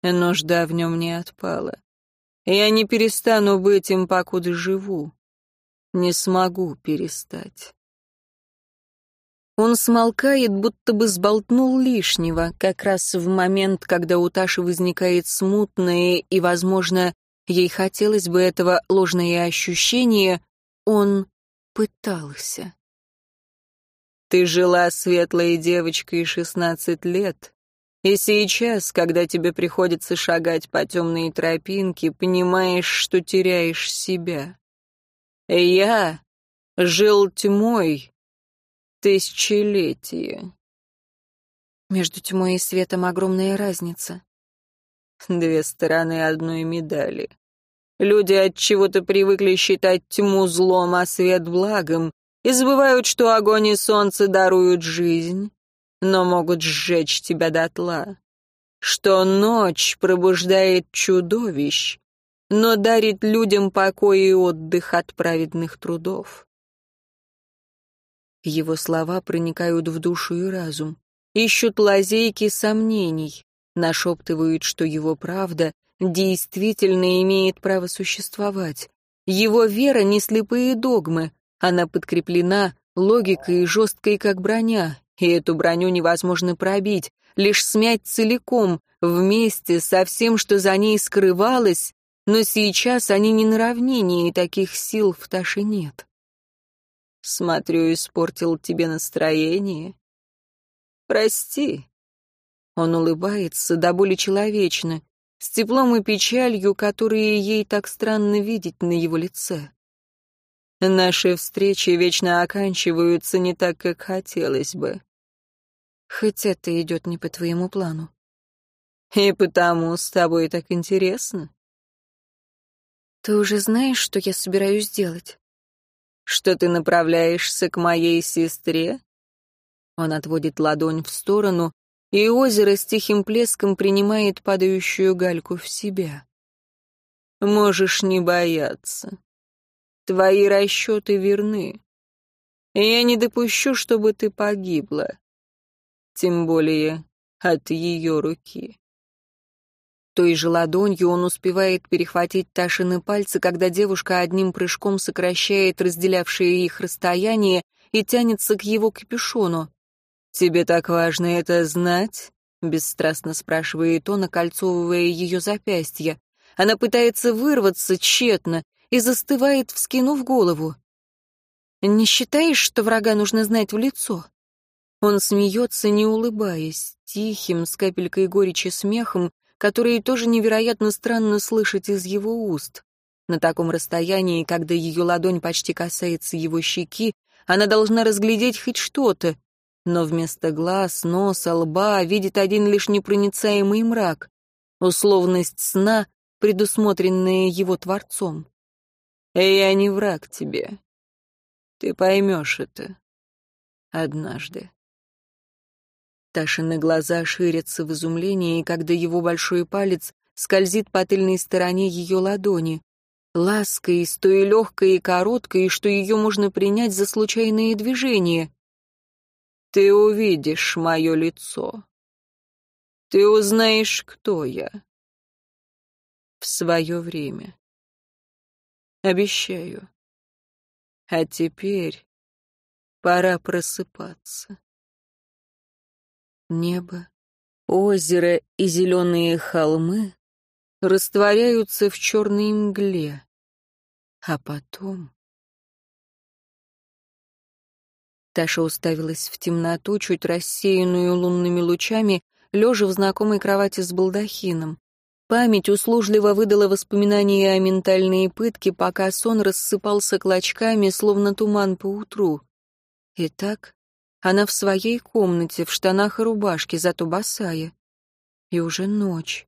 Нужда в нем не отпала. Я не перестану быть им, покуда живу. Не смогу перестать. Он смолкает, будто бы сболтнул лишнего, как раз в момент, когда у Таши возникает смутное и, возможно, ей хотелось бы этого ложное ощущение, он пытался. Ты жила светлой девочкой шестнадцать лет, и сейчас, когда тебе приходится шагать по темной тропинке, понимаешь, что теряешь себя. Я жил тьмой тысячелетие. Между тьмой и светом огромная разница. Две стороны одной медали. Люди от чего-то привыкли считать тьму злом, а свет благом, и забывают, что огонь и солнце даруют жизнь, но могут сжечь тебя дотла. Что ночь пробуждает чудовищ, но дарит людям покой и отдых от праведных трудов. Его слова проникают в душу и разум, ищут лазейки сомнений, нашептывают, что его правда действительно имеет право существовать. Его вера не слепые догмы, она подкреплена логикой жесткой, как броня, и эту броню невозможно пробить, лишь смять целиком, вместе со всем, что за ней скрывалось, но сейчас они не на равнине, и таких сил в Таше нет. Смотрю, испортил тебе настроение. Прости. Он улыбается, до боли человечно, с теплом и печалью, которые ей так странно видеть на его лице. Наши встречи вечно оканчиваются не так, как хотелось бы. Хоть это идет не по твоему плану. И потому с тобой так интересно. Ты уже знаешь, что я собираюсь делать? Что ты направляешься к моей сестре? Он отводит ладонь в сторону, и озеро с тихим плеском принимает падающую гальку в себя. Можешь не бояться. Твои расчеты верны. я не допущу, чтобы ты погибла. Тем более от ее руки. Той же ладонью он успевает перехватить Ташины пальцы, когда девушка одним прыжком сокращает разделявшее их расстояние и тянется к его капюшону. «Тебе так важно это знать?» — бесстрастно спрашивает он, окольцовывая ее запястье. Она пытается вырваться тщетно, и застывает, вскинув голову. «Не считаешь, что врага нужно знать в лицо?» Он смеется, не улыбаясь, тихим, с капелькой горечи смехом, который тоже невероятно странно слышать из его уст. На таком расстоянии, когда ее ладонь почти касается его щеки, она должна разглядеть хоть что-то, но вместо глаз, носа, лба видит один лишь непроницаемый мрак, условность сна, предусмотренная его Творцом. Я не враг тебе. Ты поймешь это однажды. Ташины глаза ширятся в изумлении, когда его большой палец скользит по тыльной стороне ее ладони, лаской, с той легкой и короткой, что ее можно принять за случайные движения. Ты увидишь мое лицо. Ты узнаешь, кто я. В свое время. Обещаю. А теперь пора просыпаться. Небо, озеро и зеленые холмы растворяются в черной мгле. А потом... Таша уставилась в темноту, чуть рассеянную лунными лучами, лежа в знакомой кровати с балдахином. Память услужливо выдала воспоминания о ментальной пытке, пока сон рассыпался клочками, словно туман по утру. Итак, она в своей комнате, в штанах и рубашке, зато босая. И уже ночь.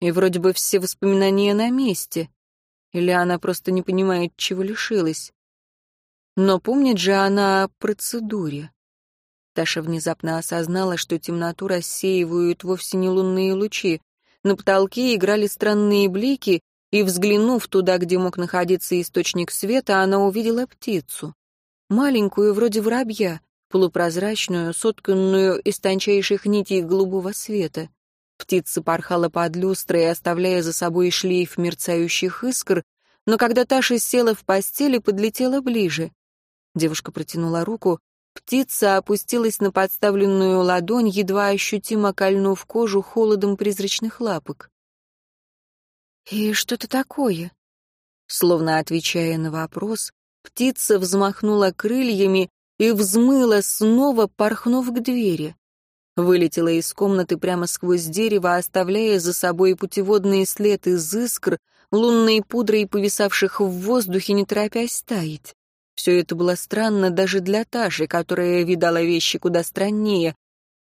И вроде бы все воспоминания на месте. Или она просто не понимает, чего лишилась. Но помнит же она о процедуре. Таша внезапно осознала, что темноту рассеивают вовсе не лунные лучи, на потолке играли странные блики, и, взглянув туда, где мог находиться источник света, она увидела птицу. Маленькую, вроде воробья, полупрозрачную, сотканную из тончайших нитей голубого света. Птица порхала под люстрой, оставляя за собой шлейф мерцающих искр, но когда Таша села в постели, подлетела ближе. Девушка протянула руку, птица опустилась на подставленную ладонь, едва ощутимо кольнув кожу холодом призрачных лапок. «И что это такое?» Словно отвечая на вопрос, птица взмахнула крыльями и взмыла снова, порхнув к двери вылетела из комнаты прямо сквозь дерево, оставляя за собой путеводный след из искр, лунной пудрой повисавших в воздухе, не торопясь таять. Все это было странно даже для Таши, которая видала вещи куда страннее.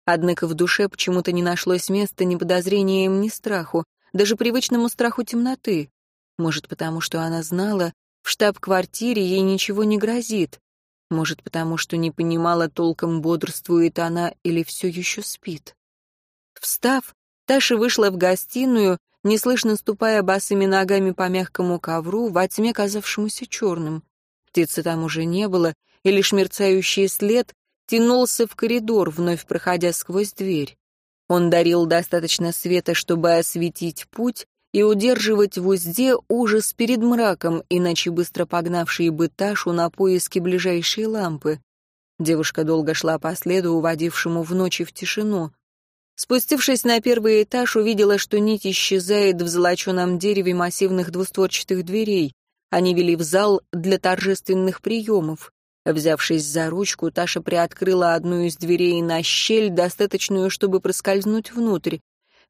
Однако в душе почему-то не нашлось места ни подозрениям, ни страху, даже привычному страху темноты. Может, потому что она знала, в штаб-квартире ей ничего не грозит. Может, потому что не понимала толком, бодрствует она или все еще спит. Встав, Таша вышла в гостиную, неслышно ступая босыми ногами по мягкому ковру, во тьме казавшемуся черным. Птицы там уже не было, и лишь мерцающий след тянулся в коридор, вновь проходя сквозь дверь. Он дарил достаточно света, чтобы осветить путь, и удерживать в узде ужас перед мраком, иначе быстро погнавший бы Ташу на поиски ближайшей лампы. Девушка долго шла по следу, уводившему в ночи в тишину. Спустившись на первый этаж, увидела, что нить исчезает в золоченом дереве массивных двустворчатых дверей. Они вели в зал для торжественных приемов. Взявшись за ручку, Таша приоткрыла одну из дверей на щель, достаточную, чтобы проскользнуть внутрь.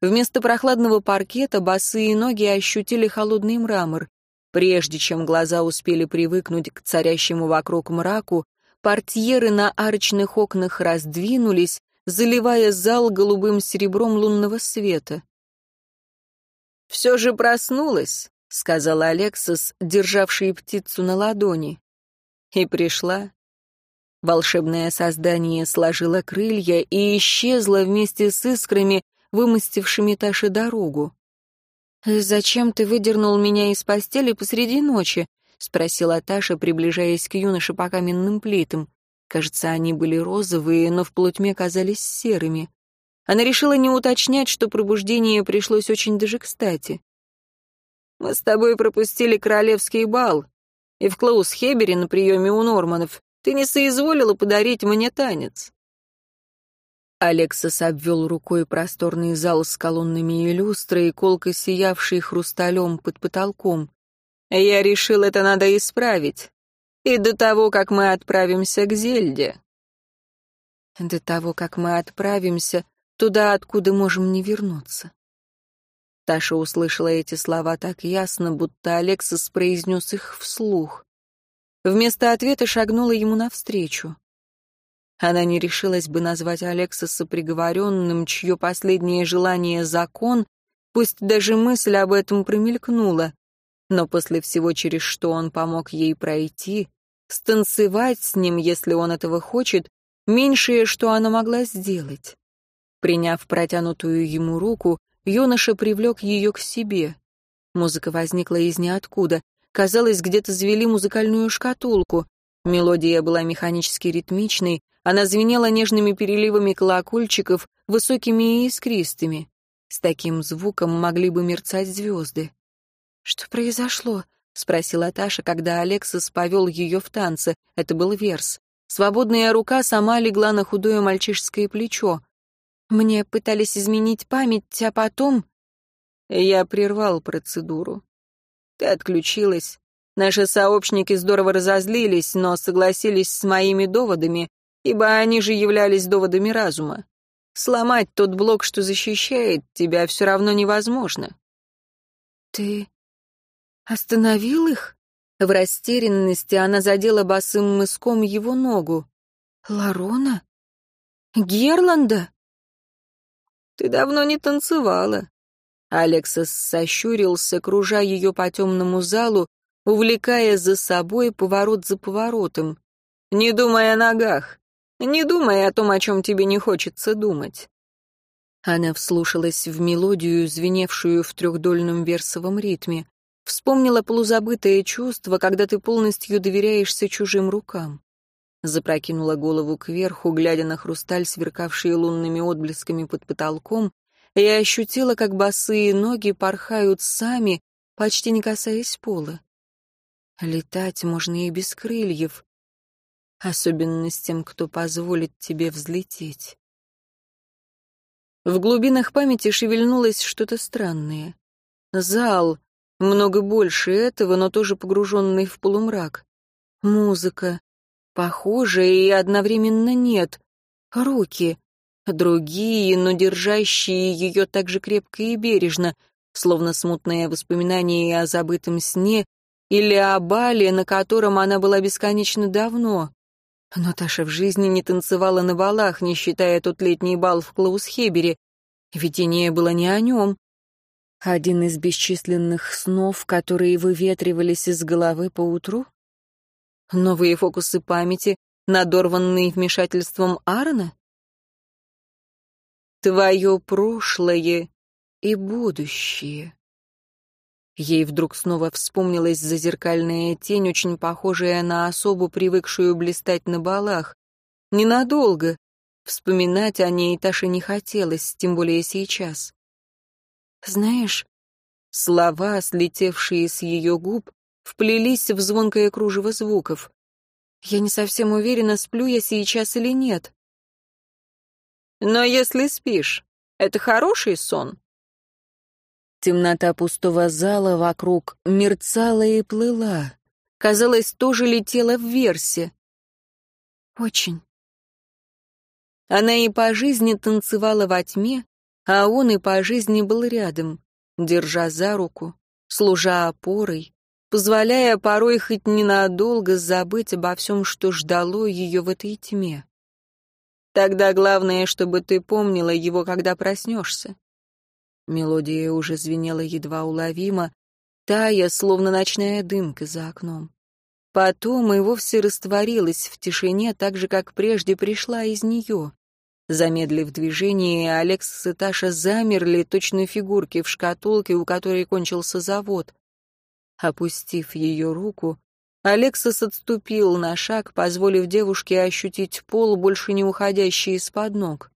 Вместо прохладного паркета босые ноги ощутили холодный мрамор. Прежде чем глаза успели привыкнуть к царящему вокруг мраку, портьеры на арочных окнах раздвинулись, заливая зал голубым серебром лунного света. «Все же проснулась», — сказал Алексас, державший птицу на ладони. И пришла. Волшебное создание сложило крылья и исчезло вместе с искрами, вымостившими Таше дорогу. «Зачем ты выдернул меня из постели посреди ночи?» — спросила Таша, приближаясь к юноше по каменным плитам. Кажется, они были розовые, но в полутьме казались серыми. Она решила не уточнять, что пробуждение пришлось очень даже кстати. «Мы с тобой пропустили королевский бал, и в Клаус-Хебере на приеме у Норманов ты не соизволила подарить мне танец». Алексас обвел рукой просторный зал с колоннами и люстрой, колко сиявший хрусталем под потолком. «Я решил, это надо исправить. И до того, как мы отправимся к Зельде». «До того, как мы отправимся туда, откуда можем не вернуться». Таша услышала эти слова так ясно, будто Алексас произнес их вслух. Вместо ответа шагнула ему навстречу. Она не решилась бы назвать Алексоса приговоренным, чье последнее желание — закон, пусть даже мысль об этом промелькнула. Но после всего, через что он помог ей пройти, станцевать с ним, если он этого хочет, меньшее, что она могла сделать. Приняв протянутую ему руку, юноша привлек ее к себе. Музыка возникла из ниоткуда. Казалось, где-то завели музыкальную шкатулку. Мелодия была механически ритмичной, она звенела нежными переливами колокольчиков, высокими и искристыми. С таким звуком могли бы мерцать звезды. «Что произошло?» — спросила Таша, когда Алексас повел ее в танце. Это был верс. Свободная рука сама легла на худое мальчишеское плечо. «Мне пытались изменить память, а потом...» Я прервал процедуру. Ты отключилась. Наши сообщники здорово разозлились, но согласились с моими доводами, ибо они же являлись доводами разума. Сломать тот блок, что защищает тебя, все равно невозможно. Ты остановил их? В растерянности она задела босым мыском его ногу. Ларона? Герланда? Ты давно не танцевала. Алексас сощурился, кружа ее по темному залу, увлекая за собой поворот за поворотом. «Не думай о ногах. Не думай о том, о чем тебе не хочется думать. Она вслушалась в мелодию, звеневшую в трехдольном версовом ритме. Вспомнила полузабытое чувство, когда ты полностью доверяешься чужим рукам. Запрокинула голову кверху, глядя на хрусталь, сверкавший лунными отблесками под потолком, и ощутила, как босые ноги порхают сами, почти не касаясь пола. Летать можно и без крыльев, особенно с тем, кто позволит тебе взлететь. В глубинах памяти шевельнулось что-то странное. Зал, много больше этого, но тоже погруженный в полумрак. Музыка, похожая и одновременно нет. Руки, другие, но держащие ее так же крепко и бережно, словно смутное воспоминание о забытом сне или о бале, на котором она была бесконечно давно. Но Таша в жизни не танцевала на балах, не считая тот летний бал в Клаусхебере. Видение было не о нем. Один из бесчисленных снов, которые выветривались из головы по утру? Новые фокусы памяти, надорванные вмешательством Аарона? Твое прошлое и будущее. Ей вдруг снова вспомнилась зазеркальная тень, очень похожая на особу, привыкшую блистать на балах. Ненадолго. Вспоминать о ней Таше не хотелось, тем более сейчас. Знаешь, слова, слетевшие с ее губ, вплелись в звонкое кружево звуков. Я не совсем уверена, сплю я сейчас или нет. Но если спишь, это хороший сон? Темнота пустого зала вокруг мерцала и плыла. Казалось, тоже летела в версе. Очень. Она и по жизни танцевала во тьме, а он и по жизни был рядом, держа за руку, служа опорой, позволяя порой хоть ненадолго забыть обо всем, что ждало ее в этой тьме. Тогда главное, чтобы ты помнила его, когда проснешься. Мелодия уже звенела едва уловимо, тая, словно ночная дымка за окном. Потом и вовсе растворилась в тишине, так же, как прежде пришла из нее. Замедлив движение, Алекс и Таша замерли, точно фигурки в шкатулке, у которой кончился завод. Опустив ее руку, Алексас отступил на шаг, позволив девушке ощутить пол, больше не уходящий из-под ног.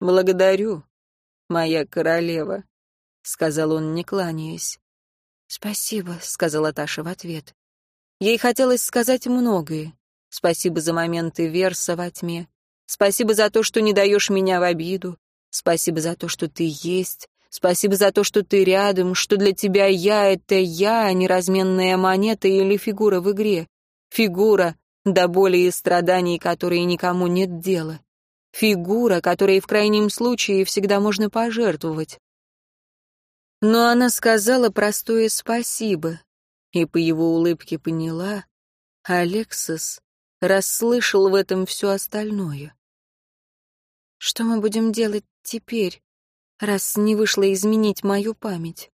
«Благодарю», моя королева», — сказал он, не кланяясь. «Спасибо», — сказала Таша в ответ. Ей хотелось сказать многое. Спасибо за моменты верса во тьме. Спасибо за то, что не даешь меня в обиду. Спасибо за то, что ты есть. Спасибо за то, что ты рядом, что для тебя я — это я, а не разменная монета или фигура в игре. Фигура, до боли и страданий, которые никому нет дела. Фигура, которой в крайнем случае всегда можно пожертвовать. Но она сказала простое спасибо, и по его улыбке поняла, Алексис расслышал в этом все остальное. Что мы будем делать теперь, раз не вышло изменить мою память?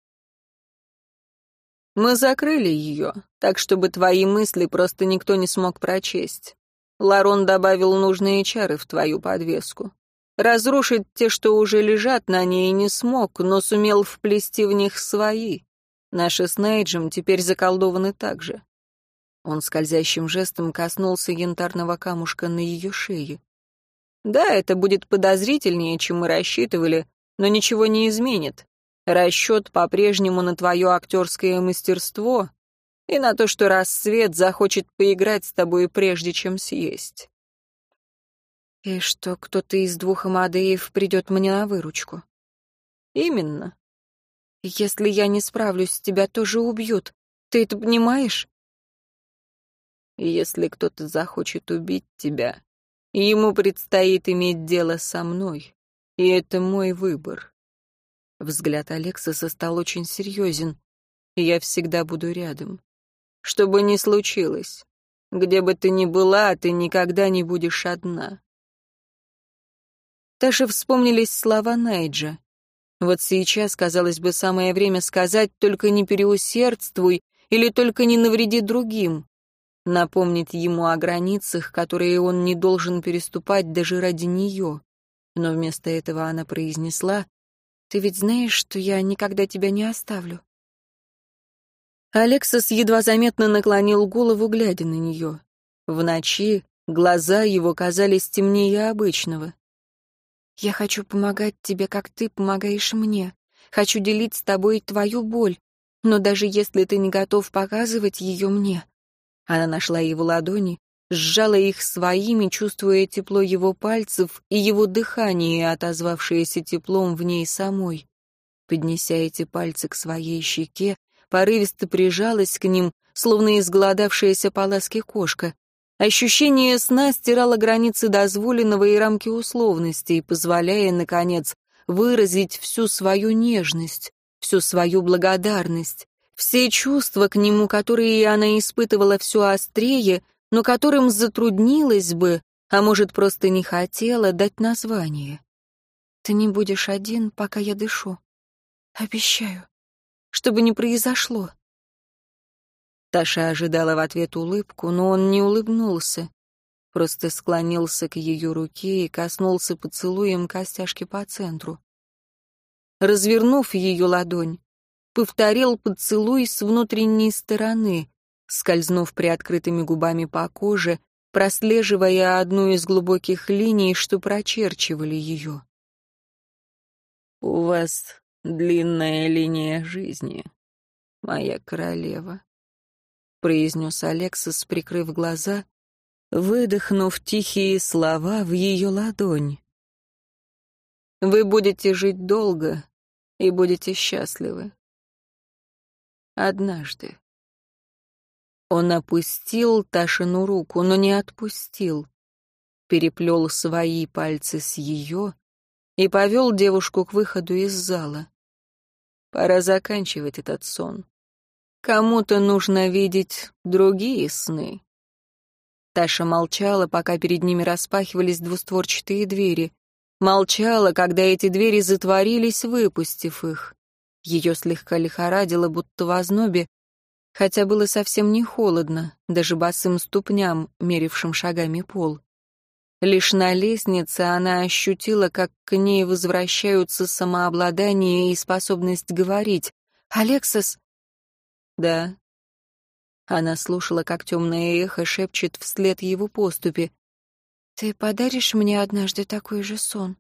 Мы закрыли ее, так чтобы твои мысли просто никто не смог прочесть. Ларон добавил нужные чары в твою подвеску. Разрушить те, что уже лежат на ней, не смог, но сумел вплести в них свои. Наши с Нейджем теперь заколдованы так же. Он скользящим жестом коснулся янтарного камушка на ее шее. Да, это будет подозрительнее, чем мы рассчитывали, но ничего не изменит. Расчет по-прежнему на твое актерское мастерство, и на то, что рассвет захочет поиграть с тобой прежде, чем съесть. И что кто-то из двух Амадеев придет мне на выручку? Именно. Если я не справлюсь, тебя тоже убьют. Ты это понимаешь? Если кто-то захочет убить тебя, ему предстоит иметь дело со мной, и это мой выбор. Взгляд Алексаса стал очень серьезен. Я всегда буду рядом. Что бы ни случилось, где бы ты ни была, ты никогда не будешь одна. Таше вспомнились слова Найджа. Вот сейчас, казалось бы, самое время сказать «только не переусердствуй» или «только не навреди другим», напомнить ему о границах, которые он не должен переступать даже ради нее. Но вместо этого она произнесла «Ты ведь знаешь, что я никогда тебя не оставлю?» Алексас едва заметно наклонил голову, глядя на нее. В ночи глаза его казались темнее обычного. «Я хочу помогать тебе, как ты помогаешь мне. Хочу делить с тобой твою боль, но даже если ты не готов показывать ее мне...» Она нашла его ладони, сжала их своими, чувствуя тепло его пальцев и его дыхание, отозвавшееся теплом в ней самой. Поднеся эти пальцы к своей щеке, порывисто прижалась к ним, словно изголодавшаяся по ласке кошка. Ощущение сна стирало границы дозволенного и рамки условностей, позволяя, наконец, выразить всю свою нежность, всю свою благодарность, все чувства к нему, которые она испытывала все острее, но которым затруднилась бы, а может, просто не хотела дать название. «Ты не будешь один, пока я дышу. Обещаю. Что бы ни произошло». Таша ожидала в ответ улыбку, но он не улыбнулся, просто склонился к ее руке и коснулся поцелуем костяшки по центру. Развернув ее ладонь, повторил поцелуй с внутренней стороны, скользнув приоткрытыми губами по коже, прослеживая одну из глубоких линий, что прочерчивали ее. «У вас длинная линия жизни, моя королева», — произнес Алексас, прикрыв глаза, выдохнув тихие слова в ее ладонь. «Вы будете жить долго и будете счастливы. Однажды». Он опустил Ташину руку, но не отпустил. Переплел свои пальцы с ее и повел девушку к выходу из зала. Пора заканчивать этот сон. Кому-то нужно видеть другие сны. Таша молчала, пока перед ними распахивались двустворчатые двери. Молчала, когда эти двери затворились, выпустив их. Ее слегка лихорадило, будто в ознобе, хотя было совсем не холодно, даже босым ступням, мерившим шагами пол. Лишь на лестнице она ощутила, как к ней возвращаются самообладание и способность говорить. «Алексас?» «Да». Она слушала, как темное эхо шепчет вслед его поступи. «Ты подаришь мне однажды такой же сон?»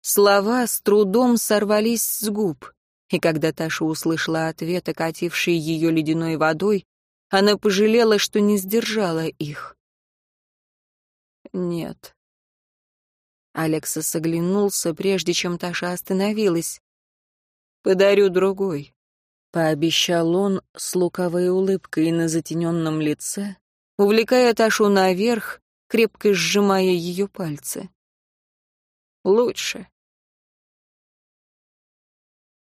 Слова с трудом сорвались с губ. И когда Таша услышала ответ, окативший ее ледяной водой, она пожалела, что не сдержала их. «Нет». Алекса соглянулся, прежде чем Таша остановилась. «Подарю другой», — пообещал он с лукавой улыбкой на затененном лице, увлекая Ташу наверх, крепко сжимая ее пальцы. «Лучше».